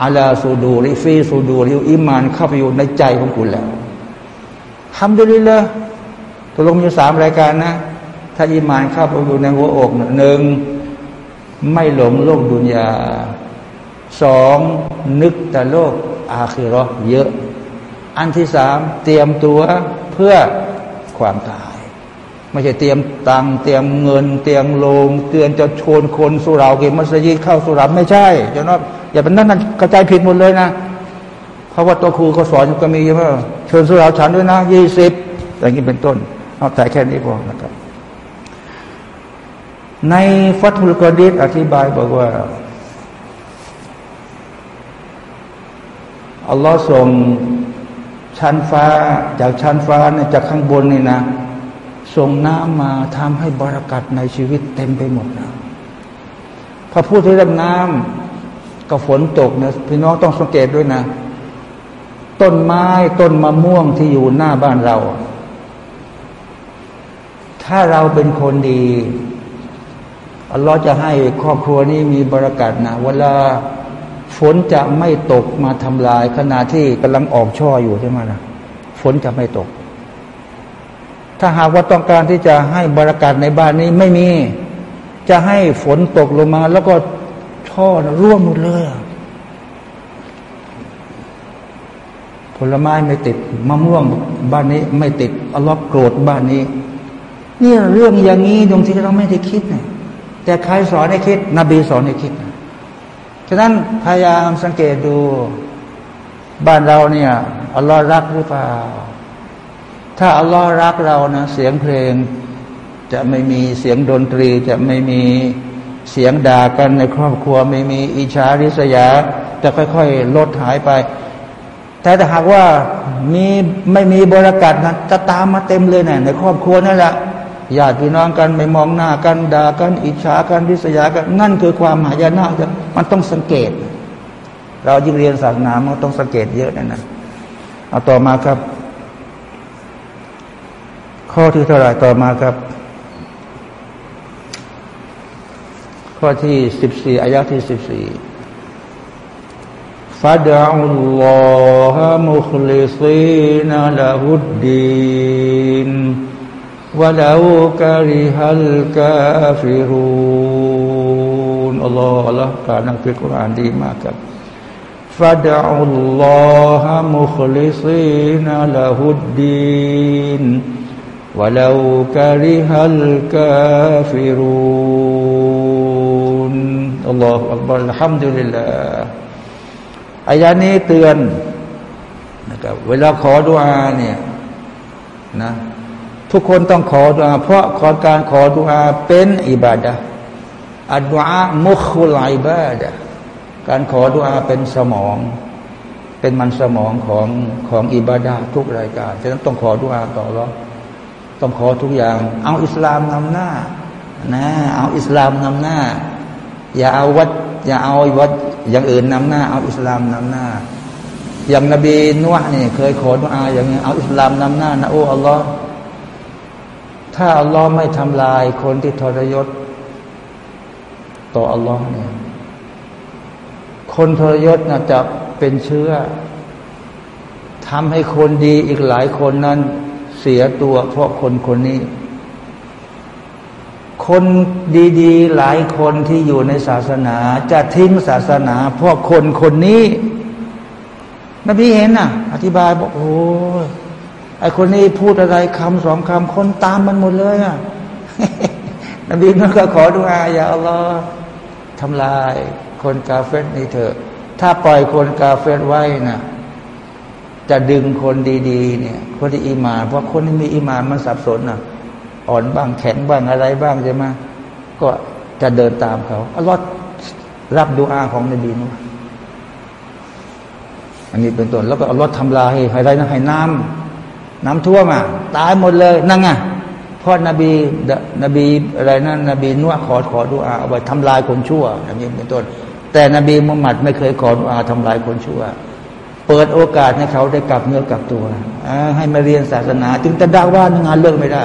Speaker 1: อัลาสูดูริฟีสูดูริอีมาน เข้าไปอยู่ในใจของคุณแล้วทำได้เลยเลยตกลงมีสามรายการนะ ถ้าอีมานเข้าไปอยู่ในหัวอกหนึ่งไม่หลงโลกดุนยาสองนึกแต่โลก อาคิรอเยอะ อันที่สามเตรียมตัวเพื่อความตาย ไม่ใช่เตรียมตังเตรียมเงิน เตรียมโลงเตือนจะชวนคนสุราเกมัสยิดเข้าสุราไม่ใช่เจ้าน้ออย่าเป็นนั่นกระจายผิดหมดเลยนะเพราะว่าตัวครูเขาสอนก็มีว่า เชิญสุราฉันด้วยนะยี่สิบอย่างนี้เป็นต้นเอาแต่แค่นี้พอนะครับในฟัตุลกอดีตอธิบายบอกว่าอัลลอฮ์ส่งชั้นฟ้าจากชั้นฟ้าเนี่ยจากข้างบนนี่นะส่งน้ำมาทำให้บรากัดในชีวิตเต็มไปหมดนะพอพูดถึงเรื่องน้ำกับฝนตกเนี่ยพี่น้องต้องสังเกตด้วยนะ ต้นไม้ต้นมะม่วงที่อยู่หน้าบ้านเรา ถ้าเราเป็นคนดีอัลลอฮ์จะให้ครอบครัวนี้มีบรากัดนะเวลาฝนจะไม่ตกมาทำลายขณะที่กำลังออกช่ออยู่ใช่ไหมนะฝนจะไม่ตก ถ้าหากว่าต้องการที่จะให้บรากัดในบ้านนี้ไม่มี จะให้ฝนตกลงมา แล้วก็ช่อร่วงหมดเลยผลไม้ไม่ติดมะม่วงบ้านนี้ ไม่ติดอัลลอฮ์โกรธบ้านนี้ เนี่ยเรื่องอย่างนี้ตรงที่เราไม่ได้คิดเนี่ยแต่ใครสอนให้คิด นบีสอนให้คิด ฉะนั้นพยายามสังเกตดู บ้านเราเนี่ยอัลลอฮ์รักหรือเปล่า ถ้าอัลลอฮ์รักเรานะเสียงเพลง จะไม่มีเสียงดนตรี จะไม่มีเสียงด่ากันในครอบครัว ไม่มีอิจฉาริษยาจะค่อย ๆ ลดหายไป แต่ถ้าหากว่ามีไม่มีบรรยากาศนะจะตามมาเต็มเลยนะในครอบครัวนั่นแหละญาติพี่น้องกัน ไม่มองหน้ากันด่ากัน อิจฉากันริษยากันนั่นคือความหายนะมันต้องสังเกต เรายิ่งเรียนศาสนามันต้องสังเกตเยอะนะนะเอาต่อมาครับ ข้อที่เท่าไรต่อมาครับ ข้อที่สิบสี่อายะที่สิบสี่ฟาดะอัลลอฮ์มุคลิซีนละฮุดดีน ولو كره الكافرون الله الله กล่าวในอัลกุรอานดีมากครับ فدعوا الله مخلصين له الدين ولو كره الكافرون الله أكبر الحمد لله อายานี้เตือนนะครับเวลาขอดุอาเนี่ยนะทุกคนต้องขอดูอาเพราะขอการขอดูอาเป็นอิบาดะอัดุอามุคุลัยบาดะการขอดูอาเป็นสมอง เป็นมันสมองของของอิบาดะทุกรายการฉะนั้นต้องขอดูอาต่อรอต้องขอทุกอย่าง เอาอิสลามนำหน้า นะ เอาอิสลามนำหน้า อย่าเอาวัดอย่าเอาวัดอย่างอื่นนำหน้าเอาอิสลามนำหน้าอย่างนบีนุ่นี่ เคยขอดูอาอย่างนี้เอาอิสลามนำหน้านะโอ้อัลลอฮ์ถ้าอัลลอฮ์ไม่ทำลายคนที่ทรยศ ต่ออัลลอฮ์เนี่ย คนทรยศนะจะเป็นเชื้อทำให้คนดีอีกหลายคนนั้น เสียตัวเพราะคนคนนี้ คนดีๆหลายคนที่อยู่ในศาสนา จะทิ้งศาสนาเพราะคนคนนี้ นบีเห็นนะอธิบายบอกโอ้ไอคนนี้พูดอะไรคำสองคำคนตามมันหมดเลยอ่ะ นบีมันก็ขอดูอาอย่าอลอทำลาย คนกาเฟนนี่เถอะ ถ้าปล่อยคนกาเฟนไว้นะจะดึงคนดีๆเนี่ย คนที่อิมานเพราะคนที่มีอิมานมันสับสนอ่ะ อ่อนบ้างแข็งบ้างอะไรบ้างใช่ไหมก็จะเดินตามเขาอัลลอฮ์รับดูอาของนบีนุอันนี้เป็นต้นแล้วก็อัลลอฮ์ทำลายให้อะไรนะให้น้ำน้ำท่วมอ่ะตายหมดเลยนั่งอ่ะพ่อนบีนบีอะไรนั่นนบีนัวขอขอดุอาเอาไว้ทำลายคนชั่วอย่างนี้เป็นต้นแต่นบีมุฮัมมัด ไม่เคยขอดุอาทำลายคนชั่ว เปิดโอกาสให้เขาได้กลับเนื้อกลับตัวให้มาเรียนศาสนาถึงจะด่าว่างานเลิกไม่ได้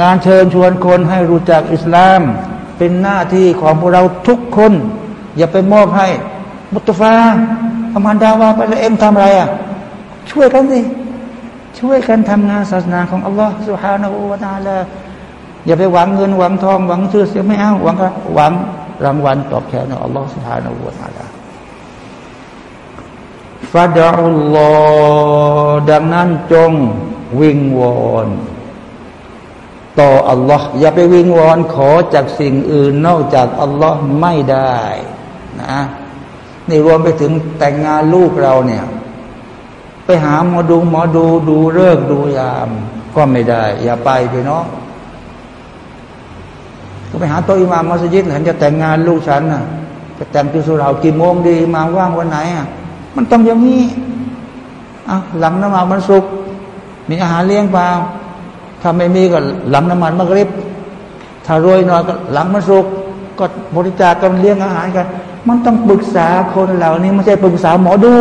Speaker 1: งานเชิญชวนคนให้รู้จักอิสลาม เป็นหน้าที่ของพวกเราทุกคน อย่าไปมอบให้มุตฟาอามานดาว่าไปแล้วเอ็มทำอะไรอ่ะช่วยกันสิช่วยกันทำงานศาสนาของอัลลอฮ์สุฮาห์นาอูวาตาละอย่าไปหวังเงินหวังทอง หวังชื่อเสียงไม่เอาหวังหวังรางวัลตอบแทนของอัลลอฮ์สุฮาห์นาอูวาตาละฟาดอัลลอฮ์ดังนั้นจงวิงวอนต่ออัลลอฮ์อย่าไปวิงวอนขอจากสิ่งอื่นนอกจากอัลลอฮ์ไม่ได้นะนี่รวมไปถึงแต่งงานลูกเราเนี่ยไปหาหมอดู หมอดูดูเลิกดูยามก็ไม่ได้ อย่าไปไปเนาะก็ไปหาตัวอิมามมัสยิดฉันจะแต่งงานลูกฉันน่ะจะแต่งที่สุรากี่โมงดีมาว่างวันไหนอ่ะมันต้องอย่างนี้อ่ะหลังน้ำมันมันสุกมีอาหารเลี้ยงเปล่าถ้าไม่มีก็หลังน้ำมันมักริบถ้ารวยหน่อยก็หลังมันสุกก็บริจาคกันเลี้ยงอาหารกันมันต้องปรึกษาคนเหล่านี้ไม่ใช่ปรึกษาหมอดู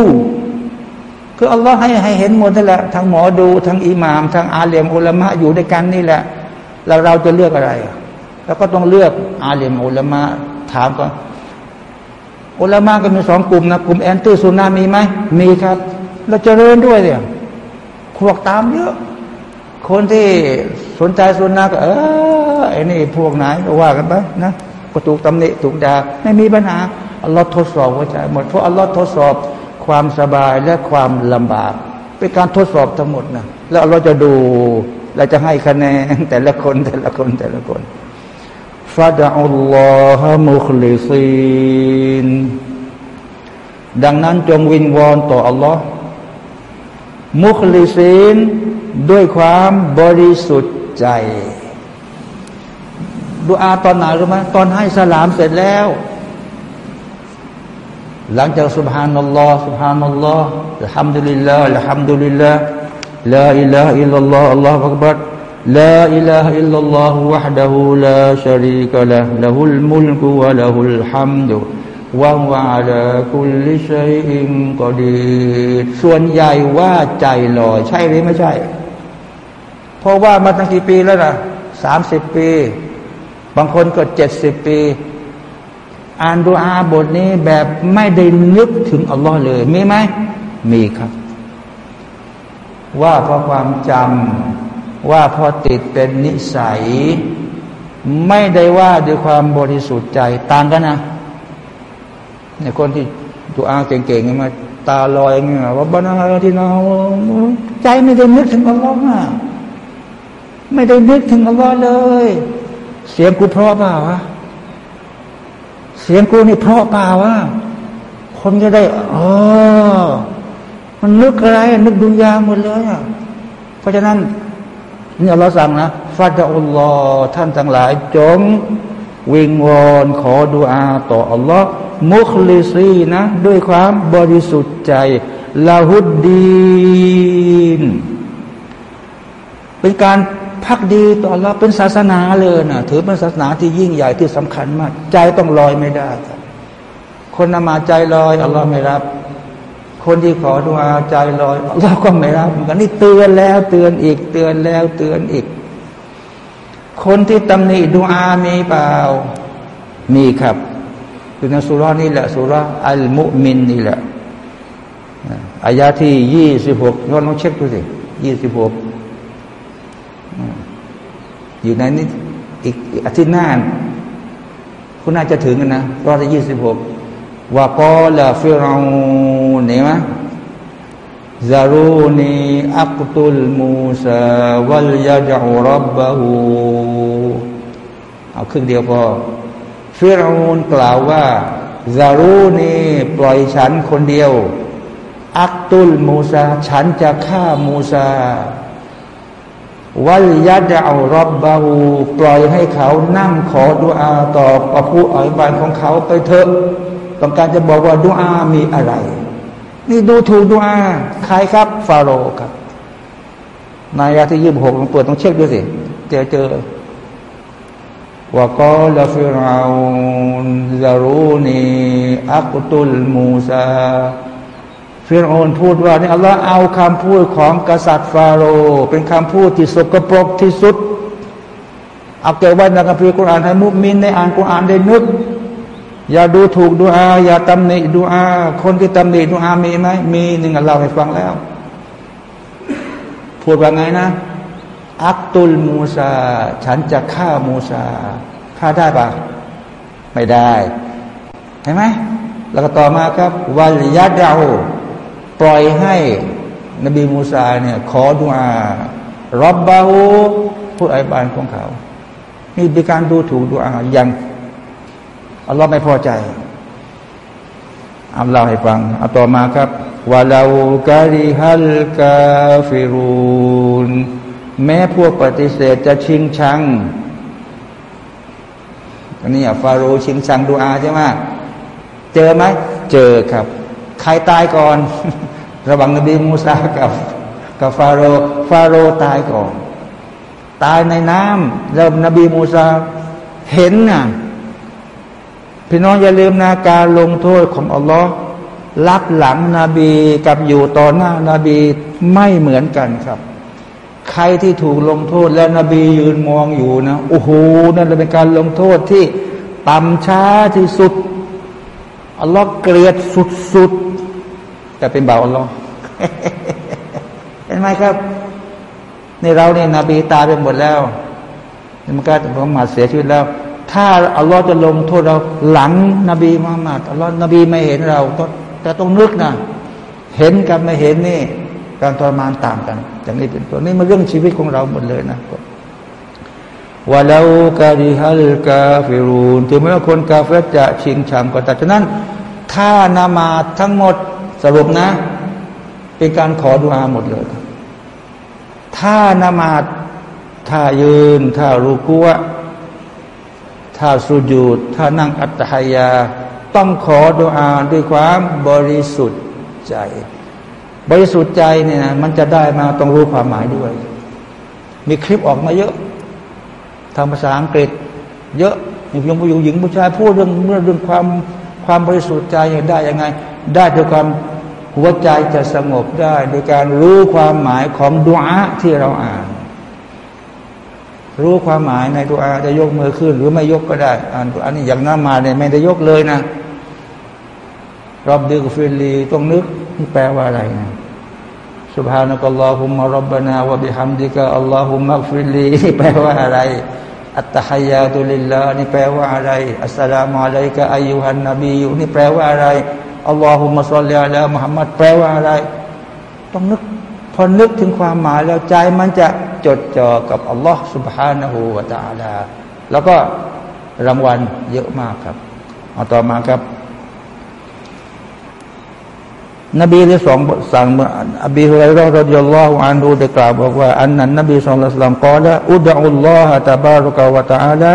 Speaker 1: คือ อัลลอฮ์ให้ให้เห็นหมดนั่นแหละทั้งหมอดูทั้งอิหมามทั้งอาเลียมอุลามะอยู่ด้วยกันนี่แหละ แล้วเราจะเลือกอะไร แล้วก็ต้องเลือกอาเลียมอุลามะถามก่อนอุลามะก็มีสองกลุ่มนะ กลุ่มแอนตี้ซุนนามีไหม มีครับเราเจริญด้วยเนี่ย พวกตามเยอะ คนที่สนใจสุนนะก็เออไอ้นี่พวกไหนก็ว่ากันไปนะก็ถูกตำหนิ ถูกด่าไม่มีปัญหา อัลลอฮ์ทดสอบหัวใจหมดเพราะอัลลอฮ์ทดสอบความสบายและความลำบาก เป็นการทดสอบทั้งหมดนะแล้วเราจะดูเราจะให้คะแนนแต่ละคนแต่ละคนแต่ละคนฟาดอัลลอฮ์มุคลิซีน ดังนั้นจงวิงวอนต่ออัลลอฮ์มุคลิซีนด้วยความบริสุทธิ์ใจดูอาตอนไหนรู้ไหมตอนให้สลามเสร็จแล้วหลังจากสุบฮานัลลอฮ์สุบฮานัลลอฮ์อัลฮัมดุลิลลาห์อัลฮัมดุลิลลาห์ลาอิลาฮ์อิลลัลลอฮ์อัลลอฮฺอักบัร لا إله إلا الله وحده لا شريك له له الملك وله الحمد وهو على كل شيء قدير ส่วนใหญ่ว่าใจลอยใช่หรือไม่ใช่ เพราะว่ามาตั้งกี่ปีแล้วนะสามสิบปี บางคนก็เจ็ดสิบปีอ่านดูอาบทนี้แบบไม่ได้นึกถึงอัลลอฮ์เลยมีไหมมีครับ ว่าเพราะความจำว่าพอติดเป็นนิสัย ไม่ได้ว่าด้วยความบริสุทธิ์ใจต่างกันนะในคนที่ดูอาเก่งๆมาตาลอยเงี้ยว่าบ้านอะไรที่นาใจไม่ได้นึกถึงอัลลอฮ์อ่ะไม่ได้นึกถึงอัลลอฮ์เลย เสียงกูเพราะเปล่าวะเสียงกูนี่เพราะเปล่าวะคนจะได้อ๋อ มันนึกอะไรนึกดุนยาหมดเลยอ่ะเพราะฉะนั้น นี่เราสั่งนะ ฟาดอัลลอฮ์ท่านทั้งหลายจง วิงวอนขอดุอาต่ออัลลอฮ์มุคลิซีนะด้วยความบริสุทธิ์ใจลาหุดดีน เป็นการพักดีต่อเราเป็นศาสนาเลยนะถือเป็นศาสนาที่ยิ่งใหญ่ที่สำคัญมาก ใจต้องลอยไม่ได้ครับคนนมาใจลอยอัลลอฮ์ไม่รับ คนที่ขอดุอาใจลอยอัลลอฮ์ก็ไม่รับเหมือนกันนี่เตือนแล้วเตือนอีก เตือนแล้วเตือนอีก คนที่ตำหนิดุอามีเปล่ามีครับอยู่ในสุรานี่แหละสุราอัลมุมินนี่แหละอายาที่ยี่สิบหกย้อนลองเช็คดูสิยี่สิบหกอยู่ในนี้อีกอาทิตย์หน้าคุณน่าจะถึงกันนะรอยยี่สิบหกว่ากอลาฟิรูนี่มซารูนีอักตุลมูซาวัลยาจูรับบะฮูเอาครึ่งเดียวพอฟิรูนกล่าวว่าซารูนีปล่อยฉันคนเดียว อักตุลมูซาฉันจะฆ่ามูซาวัลยัดเอารบบาูปล่อยให้เขานั่งขอดุอาต่อประผู้อัยบาลของเขาไปเถอะ ต้องการจะบอกว่าดุอามีอะไร นี่ดูถูกดุอาใครครับ ฟาโร่ครับ นายาที่ยี่สิบหกลองเปิดต้องเช็คด้วยสิเจอเจอว่ากอลาฟิราอุนซารูนี อักตุลมูซาฟิรโอนพูดว่านี่อัลลอฮ์เอาคำพูดของกษัตริย์ฟาโรห์เป็นคำพูดที่สกปรกที่สุด เอาเก็บไว้ในคัมภีร์กุรอานให้มุสลิมในอ่านกุรอานได้นึก อย่าดูถูกดูอาอย่าตำหนิดูอาคนที่ตำหนิดูอามีไหมมีหนึ่งเราให้ฟังแล้ว พูดว่าไงนะ อักตุลมูซาฉันจะฆ่ามูซาฆ่าได้ปะไม่ได้เห็นไหมแล้วก็ต่อมาครับวัลยาดาปล่อยให้นบีมูซาเนี่ย ขอดุอารับบาฮูผู้อัยบานของเขา นี่เป็นการดูถูกดุอาอย่างอัลลอฮ์ไม่พอใจอัลลอฮ์ให้ฟัง เอาต่อมาครับวะลาูกาิฮัลกาฟิรูนแม้พวกปฏิเสธจะชิงชังอันนี้ฟาโรชิงชังดูอาใช่ไหมเจอไหม เจอครับใครตายก่อน ระหว่างนบีมูซากับกับฟาโรฟาโรตายก่อนตายในน้ำแล้วนบีมูซาเห็นนะพี่น้องอย่าลืมนะการลงโทษของอัลลอฮ์รับหลังนบีกับอยู่ต่อหน้านาบีไม่เหมือนกันครับ ใครที่ถูกลงโทษแล้วนบียืนมองอยู่นะโอ้โหนั่นเป็นการลงโทษที่ต่ำช้าที่สุดอัลลอฮ์เกลียดสุดแต่เป็นบ่าวอัลลอฮ์เห็นไหมครับ ในเราเนี่ยนบีตายไปหมดแล้วมันก็ตุฮัมมาเสียชีวิตแล้ว ถ้าอัลลอฮ์จะลงโทษเราหลังนบีมุฮัมมัดอัลลอฮ์นบีไม่เห็นเราแต่ต้องนึกนะ เห็นกับไม่เห็นนี่ การทรมานต่างกัน อย่างนี้เป็นตัวนี่มันเรื่องชีวิตของเราหมดเลยนะว่าแล้วกาดิฮัลกาฟิรูนถึงแม้ว่าคนกาเฟจะ ชิงชังก็แต่ฉะนั้น ถ้านามาทั้งหมดสรุปนะเป็นการขอดุอาหมดเลย ถ้านมาดถ้ายืนถ้ารูกัวถ้าสุญูดถ้านั่งอัตหายาต้องขอดุอาด้วยความบริสุทธิ์ใจ บริสุทธิ์ใจเนี่ยนะมันจะได้มาต้องรู้ความหมายด้วย มีคลิปออกมาเยอะทางภาษาอังกฤษ เยอะยงผู้หญิงผู้ชายพูดเรื่องเรื่องความความบริสุทธิ์ใจได้ยังไงได้ด้วยความหัวใจจะสงบได้ โดยการรู้ความหมายของดุอาที่เราอ่าน รู้ความหมายในดุอาจะยกมือขึ้นหรือไม่ยกก็ได้อ่านอันนี้อย่างน้ามาเนี่ยไม่ได้ยกเลยนะรับดีกฟิลีต้องนึกนี่แปลว่าอะไรนะ سبحانك اللهم ربنا وبحمدك اللهم اغفر لي แปลว่าอะไรอัตฮยาตุลิลลานี่แปลว่าอะไรอัสสลามุอะลัยกะอายุฮันนบีอยู่นี่แปลว่าอะไรอัลลอฮุมะซัลลิอัลลอฮ์มุฮัมมัดแปลว่าอะไรต้องนึกพอนึกถึงความหมายแล้วใจมันจะจดจ่อกับอัลลอฮ์บฮานะฮูวะะอาลา แล้วก็รางวัลเยอะมากครับเอาต่อมาครับนบีได้สองสั่งมอับีฮุไรรอรดิยัลลอฮุอันดูได้กล่าวบอกว่าอันนั้นนบีสุลต่านกล่าวว่อุดะอุลลอฮะตะบารุกะวะตะอาลา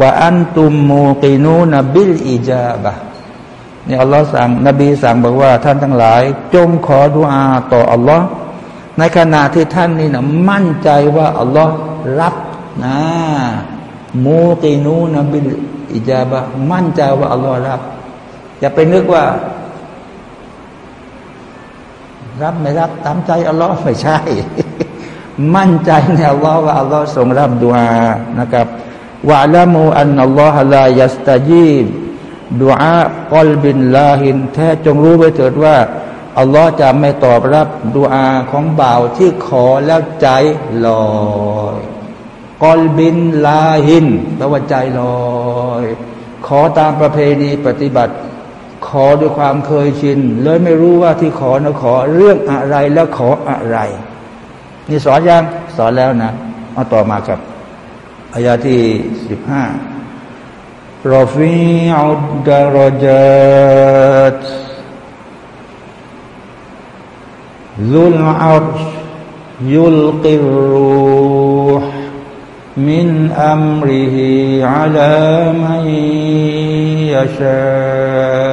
Speaker 1: ว่าอันตุมมูกีนูนบิลอิจาบะนี่อัลลอฮ์สั่ง นบีสั่งบอกว่า ท่านทั้งหลาย จงขอดุอาต่ออัลลอฮ์ในขณะที่ท่านนี่นะมั่นใจว่าอัลลอฮ์รับนะมูกีนูนบิลอิจาบะมั่นใจว่าอัลลอฮ์รับอย่าไปนึกว่ารับไม่รับตามใจอัลลอฮ์ไม่ใช่ มั่นใจในอัลลอฮ์ว่าอัลลอฮ์ทรงรับดุอานะครับวาละมูอันอัลลอฮ์ลายัสตาจีบดุอากอลบินลาหิน แท้จงรู้ไว้เถิดว่าอัลลอฮ์จะไม่ตอบรับดุอาของบ่าวที่ขอแล้วใจลอยกอลบินลาหินแปลว่าใจลอยขอตามประเพณีปฏิบัติขอด้วยความเคยชิน เลยไม่รู้ว่าที่ขอนะขอเรื่องอะไรแล้วขออะไร นี่สอนยังสอนแล้วนะเอาต่อมากับอายาที่สิบห้ารฟิอัลดารจัดลุลอัรยุลกิรูห์มินอัมริฮิอัลามัยยะชา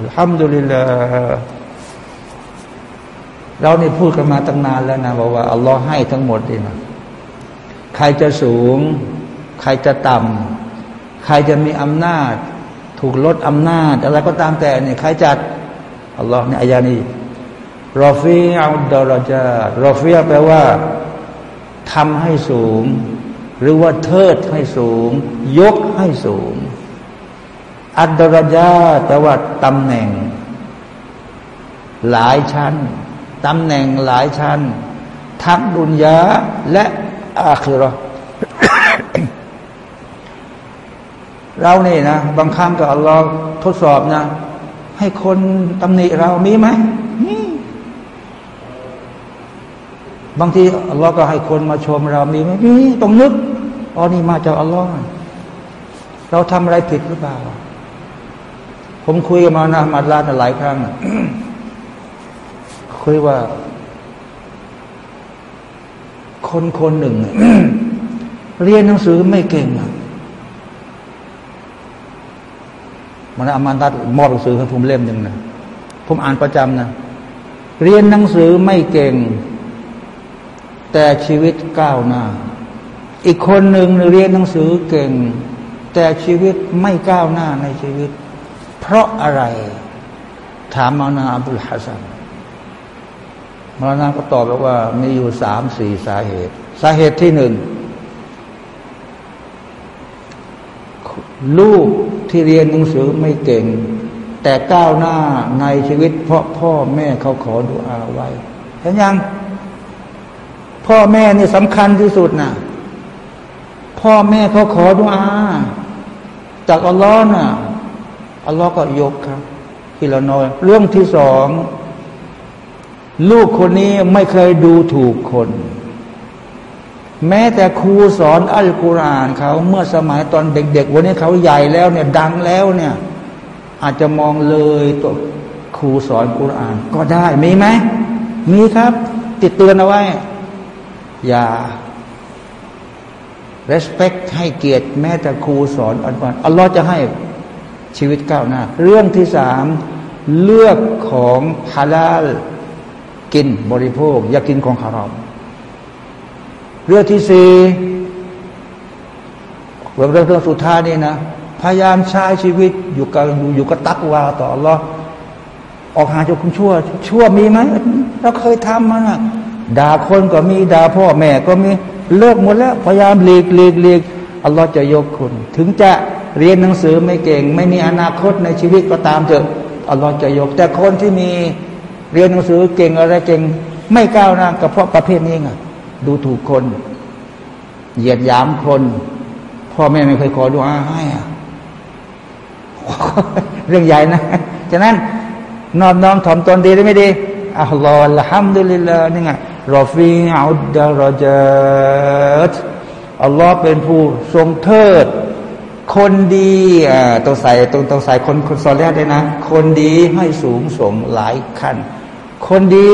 Speaker 1: ัลฮัมดุลิลลาเราเนี่พูดกันมาตั้งนานแล้วนะบอกว่าอัลลอฮ์ให้ทั้งหมดเลยนะใครจะสูง ใครจะต่ำใครจะมีอำนาจ ถูกลดอำนาจอะไรก็ตามแต่เนี่ยใครจัดอัลลอฮ์ในอายานี้รอฟีอัลดอรจารอฟีแปลว่าทำให้สูง หรือว่าเทิดให้สูง ยกให้สูงอัตรยาแต่ว่าตำแหน่ง หลายชั้นตำแหน่งหลายชั้น ทั้งดุนยา และอาคือเราเราเนี่นะบางครั้งก็เอาเราทดสอบนะ ให้คนตำหนิเรามีไหม บางทีเราก็ให้คนมาชมเรามีไหมมีต้องนึกอ๋อนี่มาจากอัลลอฮ์เราทำอะไรผิดหรือเปล่าผมคุยกับมานะมาลาหลายครั้งคุยว่า คนคนหนึ่งเรียนหนังสือไม่เก่งมันอามานัดมอบหนังสือให้ผมเล่มหนึ่งนะผมอ่านประจำนะ เรียนหนังสือไม่เก่ง แต่ชีวิตก้าวหน้า อีกคนหนึ่งเรียนหนังสือเก่ง แต่ชีวิตไม่ก้าวหน้าในชีวิตพราะอะไร ถามมานาอับดุลฮัสซัน มานาก็ตอบบอกว่า มีอยู่สามสี่สาเหตุ สาเหตุที่หนึ่งลูกที่เรียนหนังสือไม่เก่ง แต่ก้าวหน้าในชีวิต เพราะพ่อแม่เขาขอดูอาไว้เห็นยัง พ่อแม่นี่สำคัญที่สุดนะพ่อแม่เขาขอดูอาจากอัลลอฮ์น่ะอัลลอฮ์ก็ยกครับที่รานอยเรื่องที่สองลูกคนนี้ไม่เคยดูถูกคน แม้แต่ครูสอนอัลกุรอานเขาเมื่อสมัยตอนเด็กๆ วันนี้เขาใหญ่แล้วเนี่ยดังแล้วเนี่ย อาจจะมองเลยตัว ครูสอนกุรอาน ก็ได้ มีไหม มีครับ ติดเตือนเอาไว้ อย่า respect ให้เกียรติ แม้แต่ครูสอนอัลกุรอานอัลลอฮ์จะให้ชีวิตก้าวหน้าเรื่องที่สามเลือกของพาลาล กินบริโภคอย่ากกินของขารอม เรื่องที่สี่เรื่องเรื่องสุดท้ายนี่นะ พยายามใช้ชีวิตอยู่กับอยู่กับตักวาต่อรลอออกหาจากคุณชั่ว ชั่วมีไหมเราเคยทำมาด่าคนก็มีด่าพ่อแม่ก็มี เลิกหมดแล้ว พยายามเลีกเลีกเลีกอัลลอฮ์จะยกคุณ ถึงจะเรียนหนังสือไม่เก่ง ไม่มีอนาคตในชีวิตก็ตามเถอะอัลลอฮ์จะยก แต่คนที่มีเรียนหนังสือเก่ง อะไรเก่งไม่ก้าวหน้ากับเพราะประเภทนี้ไงดูถูกคน เหยียดหยามคนพ่อแม่ไม่เคยขอดูอาให้เรื่องใหญ่นะฉะนั้นนอบน้อมถ่อมตนดีหรือไม่ดีอัลลอฮ์ละฮัมดุลิลลาห์นี่ไงรอฟีอัลดารจัดอัลลอฮ์เป็นผู้ทรงเทิดคนดีอ่าต้องใส่ต้องต้องใส่คนคนซอแรกเลยนะ คนดีให้สูงส่งหลายขั้นคนดี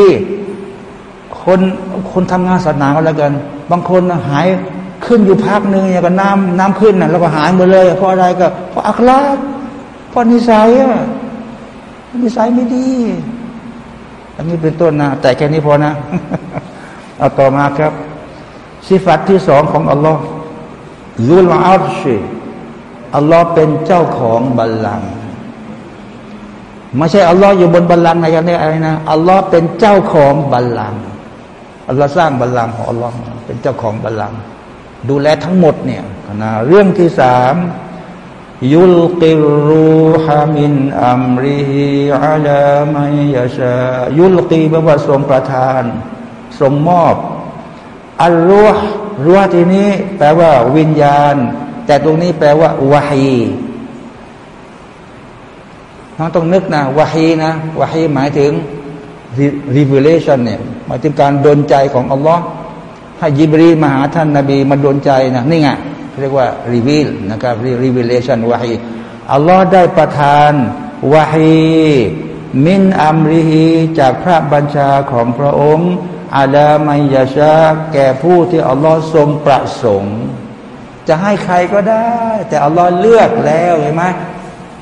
Speaker 1: คนคนทำงานศาสนาก็แล้วกัน บางคนหายขึ้นอยู่พักหนึ่งอย่างกับน้ำน้ำขึ้นนะแล้วก็หายหมดเลย เพราะอะไรก็ เพราะอัคลาเพราะนิสัยอ่ะนิสัยไม่ดี อันนี้เป็นต้นนะ แต่แค่นี้พอนะเอาต่อมาครับสิฟัตที่สองของอัลลอฮ์ยูลมาอัลชีอัลลอฮ์เป็นเจ้าของบัลลังก์ไม่ใช่อัลลอฮ์อยู่บนบัลลังก์นะยังได้อะไรนะอัลลอฮ์เป็นเจ้าของบัลลังก์อัลลอฮ์สร้างบัลลังก์ของอัลลอฮ์เป็นเจ้าของบัลลังก์ดูแลทั้งหมดเนี่ยนะเรื่องที่สามยุลกิรูฮามินอัมริฮิอาลามัยยาชายุลกีแปลว่า ทรงประทาน ทรงมอบอัลรูฮรัวที่นี้ แปลว่าวิญญาณแต่ตรงนี้แปลว่าวะฮีน้องต้องนึกนะวะฮีนะวะฮีหมายถึง revelation เนี่ยหมายถึงการดนใจของอัลลอฮ์ให้ยิบรีมาหาท่านนาบี มาดนใจนะนี่ไงเรียกว่า reveal นะครับ revelation วะฮีอัลลอฮ์ได้ประทานวะฮีมินอัมริฮีจากพระบัญชาของพระองค์อาดามัยยาชา แก่ผู้ที่อัลลอฮ์ทรงประสงค์จะให้ใครก็ได้ แต่อัลลอฮ์เลือกแล้วเห็นไหม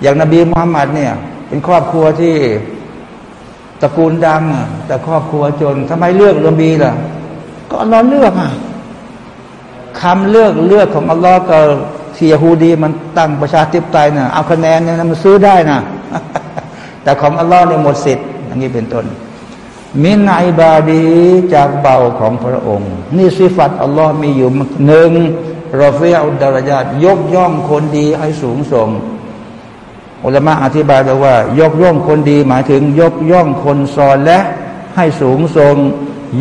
Speaker 1: อย่างนบีมุฮัมมัดเนี่ย เป็นครอบครัวที่ ตระกูลดัง แต่ครอบครัวจนทำไมเลือกนบีล่ะ ก็อัลลอฮ์เลือกอ่ะคำเลือกเลือกของอัลลอฮ์กับที่ยฮูดีมันตั้งประชาธิปไตยนะ่ะเอาคะแนนเนี่ยมันซื้อได้นะแต่ของอัลลอฮ์เนี่ยหมดสิทธิ์อย่างนี้เป็นต้นมินไนบาดีจากเบาของพระองค์ นี่สิฟัตอัลลอฮ์มีอยู่หนึ่งรอฟิอุดารยาต ยกย่องคนดีให้สูงส่งอุลามะอธิบายบอว่า ยกย่องคนดีหมายถึง ยกย่องคนซอนและให้สูงส่ง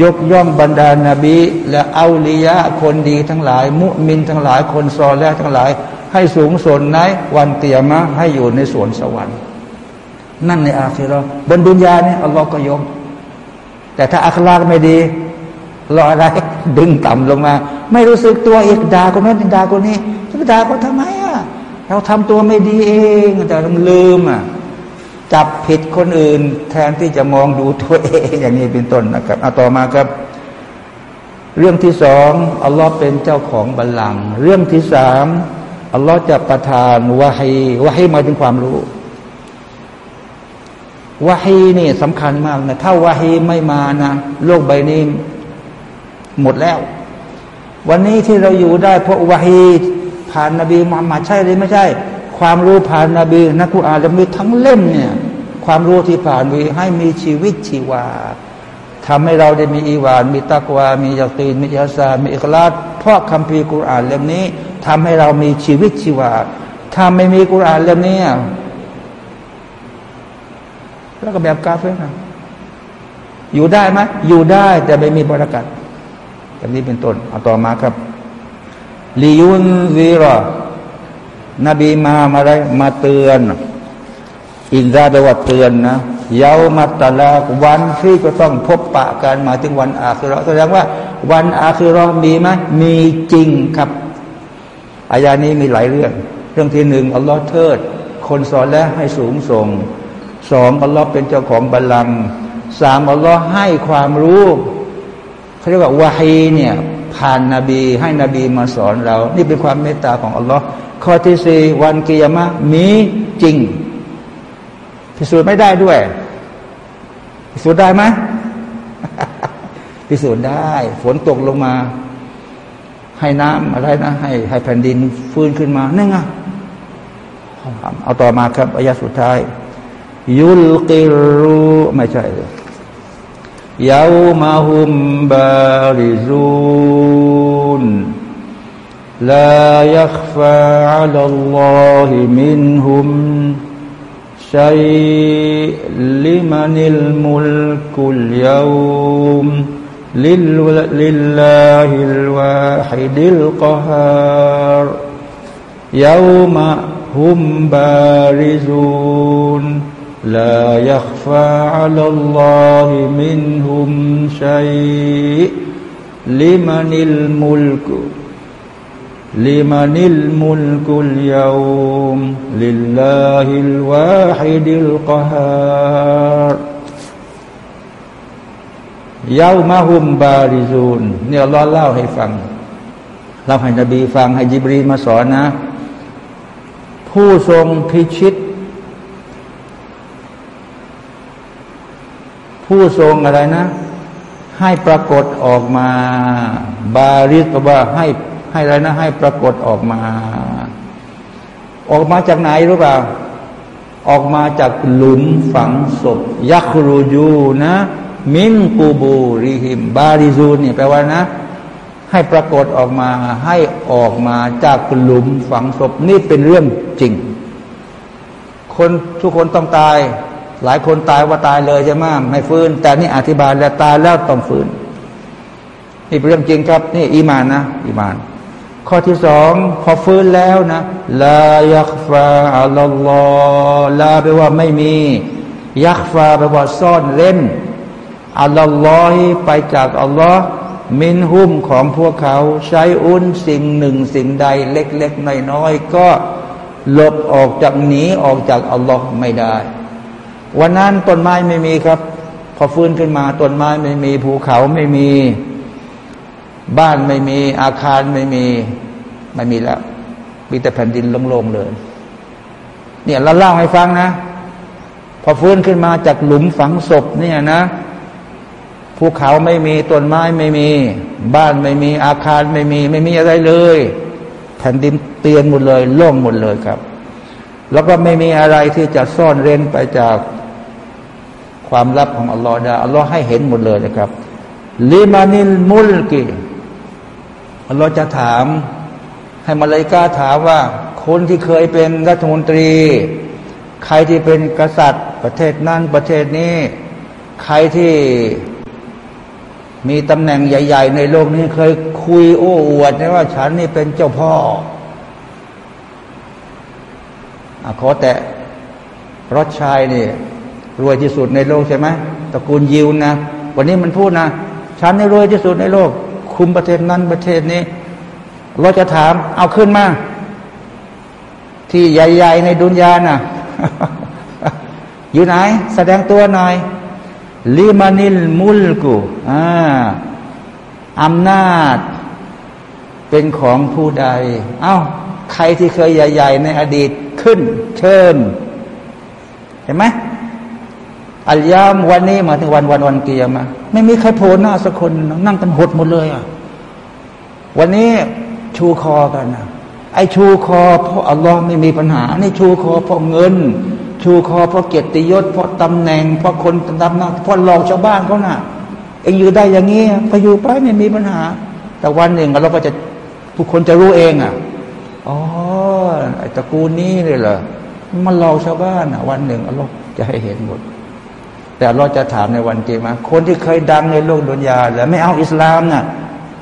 Speaker 1: ยกย่องบรรดานาบี และอาลียะคนดีทั้งหลาย มุมินทั้งหลายคนซอและทั้งหลาย ให้สูงส่งในวันเตียมะให้อยู่ในสวนสวรรค์ นั่นในอาคีรอบนดุนยาเนี่ยอัลลอฮ์ก็ยก แต่ถ้าอัคลากไม่ดีรออะไรดึงต่ำลงมา ไม่รู้สึกตัวเอกด่าคนนั้นด่าคนนี้จะไปด่าเขาทำไมอ่ะเราทำตัวไม่ดีเอง แต่เราลืมอ่ะจับผิดคนอื่น แทนที่จะมองดูตัวเอง อย่างนี้เป็นต้นนะครับเอาต่อมาครับเรื่องที่สองอัลลอฮ์เป็นเจ้าของบัลลัง เรื่องที่สามอัลลอฮ์จะประทานวะฮีวะฮีมาถึงความรู้วะฮีนี่สำคัญมากนะถ้าวะฮีไม่มานะโลกใบนี้หมดแล้ว วันนี้ที่เราอยู่ได้เพราะวะฮีผ่านนบีมุฮัมมัดใช่หรือไม่ใช่ ความรู้ผ่านนบีนักุ่อาะมีทั้งเล่มเนี่ย ความรู้ที่ผ่านมีให้มีชีวิตชีวา ทำให้เราได้มีอีวาน มีตะกวามียาตีน มียาซา มีอิกลาดเพราะคัมภีร์กุรอานเล่มนี้ ทำให้เรามีชีวิตชีวา ถ้าไม่มีกุรอานเล่มนี้แล้วก็แบบกาเฟ่นะอยู่ได้ไหมอยู่ได้แต่ไม่มีบรรกาศแบบนี้เป็นต้นเอาต่อมาครับลียุนซีรอนบีมาอะไรมาเตือน อินซาแปลว่าเตือนนะเยาวมาตะลาวันที่ก็ต้องพบปะกันมาถึงวันอาคือเราแสดงว่า วันอาคือเรามีไหมมีจริงครับอายานี้มีหลายเรื่อง เรื่องที่หนึ่งอัลลอฮ์เทิดคนสอนและให้สูงส่งสองอัลลอฮ์เป็นเจ้าของบัลลังก์สามอัลลอฮ์ให้ความรู้เขาเรียกว่าวาฮีเนี่ย ผ่านนาบี ให้นบีมาสอนเรา นี่เป็นความเมตตาของ อัลลอฮ์ข้อที่สี่วันกิยามะ มีจริง พิสูจน์ไม่ได้ด้วย พิสูจน์ได้ไหมพิสูจน์ได้ ฝนตกลงมา ให้น้ำอะไรนะ ให้ ให้แผ่นดินฟื้นขึ้นมา นี่ยไงเอาต่อมาครับอายะสุดท้าย ยุลกิรูไม่ใช่เลย يوم هم بارزون لا يخفى على الله منهم شيء لمن الملك اليوم لله الواحد القهار يوم هم بارزون لا يخفى على الله منهم شيء لمن الملك لمن الملك اليوم لله الواحد القهار يوم هم ب ا ر ز و นเนี่ยอัลอฮเล่าให้ฟังเล่าให้นบีฟังให้จิบรีมาสอนนะ ผู้ทรงพิชิตผู้ทรงอะไรนะ ให้ปรากฏออกมา บาริสกว่าให้ให้อะไรนะ ให้ปรากฏออกมา ออกมาจากไหนรู้เปล่า ออกมาจากหลุมฝังศพยักรูยูนะมินกูบูริหิมบาริซูนี่แปลว่านะ ให้ปรากฏออกมา ให้ออกมาจากหลุมฝังศพนี่เป็นเรื่องจริง คนทุกคนต้องตายหลายคนตายว่าตายเลยจะมาไม่ฟื้น แต่นี่อธิบายแล้วตายแล้วต้องฟื้นนี่เป็นเรื่องจริงครับนี่อีมานนะ อีมาน ข้อที่สองพอฟื้นแล้วนะลายักฟาอัลลอฮ์ลาแปลว่าไม่มี ยักฟาแปลว่าซ่อนเล่นอัลลอฮ์ไปจากอัลลอฮ์มินหุ้มของพวกเขา ใช้อุ้นสิ่งหนึ่งสิ่งใด เล็กๆน้อยๆ ก็หลบออกจากหนีออกจากอัลลอฮ์ไม่ได้วันนั้นต้นไม้ไม่มีครับ พอฟื้นขึ้นมาต้นไม้ไม่มีภูเขาไม่มี บ้านไม่มีอาคารไม่มีไม่มีแล้วมีแต่แผ่นดินโล่งๆเลย เนี่ยเราเล่าให้ฟังนะ พอฟื้นขึ้นมาจากหลุมฝังศพ เนี่ยนะ ภูเขาไม่มีต้นไม้ไม่มี บ้านไม่มีอาคารไม่มีไม่มีอะไรเลย แผ่นดินเตียนหมดเลย โล่งหมดเลยครับ แล้วก็ไม่มีอะไรที่จะซ่อนเร้นไปจากความลับของอัลลอฮ์ได้อัลลอฮ์ให้เห็นหมดเลยนะครับ ลิมานิลมุลกีอัลลอฮ์จะถาม ให้มาเลกาถามว่าคนที่เคยเป็นรัฐมนตรี ใครที่เป็นกษัตริย์ ประเทศนั้นประเทศนี้ ใครที่มีตำแหน่งใหญ่ ๆ ในโลกนี้เคยคุยโอ้อวดนะว่าฉันนี่เป็นเจ้าพ่ออขอแต่รถชายนี่รวยที่สุดในโลกใช่ไหมตระกูลยิวนะวันนี้มันพูดนะฉันนี่รวยที่สุดในโลก คุมประเทศนั้นประเทศนี้เราจะถาม เอาขึ้นมาที่ใหญ่ ๆในดุนยาน่ะ อยู่ไหน แสดงตัวหน่อยลิมานิลมุลกูอ่าอำนาจเป็นของผู้ใด เอา้า ใครที่เคยใหญ่ๆในอดีตขึ้น เชิญเห็นไหมอัลยามวันนี้มาถึงวันวันวันเกียมาไม่มีใครโผล่หน้าสักคน นั่งกันหดหมดเลยอ่ะ วันนี้ชูคอกันนะไอ้ชูคอเพราะอัลลอฮ์ไม่มีปัญหานี่ชูคอเพราะเงิน ชูคอเพราะเกียรติยศเพราะตำแหน่ง เพราะคนตำหน้าเพราะหลอกชาวบ้านเขาน่ะเองอยู่ได้อย่างงี้พออยู่ไปไม่มีปัญหา แต่วันหนึ่งเราก็จะทุกคนจะรู้เองอ่ะอ๋อไอ้ตระกูลนี้เลยเหรอมันหลอกชาวบ้านอ่ะ วันหนึ่งอัลลอฮ์จะให้เห็นหมดแต่เราจะถามในวันเกียมาคนที่เคยดังในโลกดุนยาแล้วไม่เอาอิสลามนะ่ะ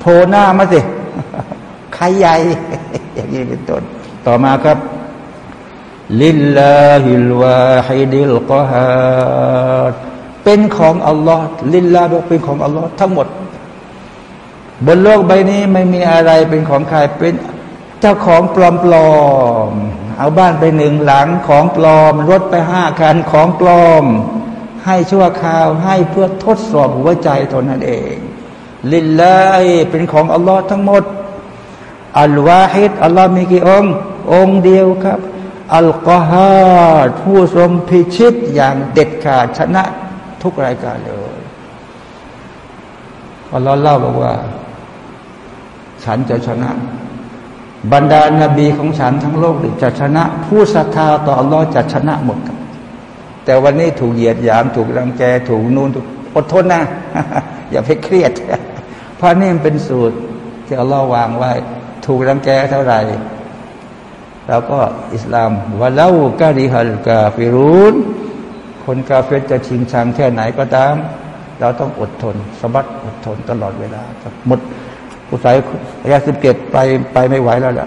Speaker 1: โผล่หน้ามาสิ ใครใหญ่ อย่างนี้เป็นต้น ต่อมาครับ ลิลลาฮิลวาฮิดิลกอฮัดเป็นของอัลลอฮ์ลิลลาบอกเป็นของอัลลอฮ์ทั้งหมด บนโลกใบนี้ไม่มีอะไรเป็นของใครเป็น เจ้าของปลอมปลอมเอาบ้านไปหนึ่งหลังของปลอม รถไปห้าคันของปลอมให้ชั่วคราวให้เพื่อทดสอบหัวใจตนนั้นเอง ลิลลาเป็นของอัลลอฮ์ทั้งหมดอัลวาฮิดอัลลอฮ์มีกี่องค์องค์เดียวครับอัลกอฮาดผู้ทรงพิชิตอย่างเด็ดขาดชนะทุกรายการเลยอัลลอฮ์เล่าบอกว่า ฉันจะชนะบรรดานาบีของฉันทั้งโลกจะชนะ ผู้ศรัทธาต่ออัลลอฮ์จะชนะหมดครับแต่วันนี้ถูกเหยียดหยามถูกรังแกถูกนูน่นอดทนนะอย่าไปเครียดเพราะนี่มันเป็นสูตรที่ราล่อวางไว้ถูกรังแกเท่าไหร่เราก็อิสลามว่าเล่ากาดีฮัลกาฟิรูนคนกาเฟจะชิงชังแค่ไหนก็ตาม เราต้องอดทนสบัดอดทนตลอดเวลาหมดอุตสาหยาสิบเกตไปไปไม่ไหวแล้วล่ะ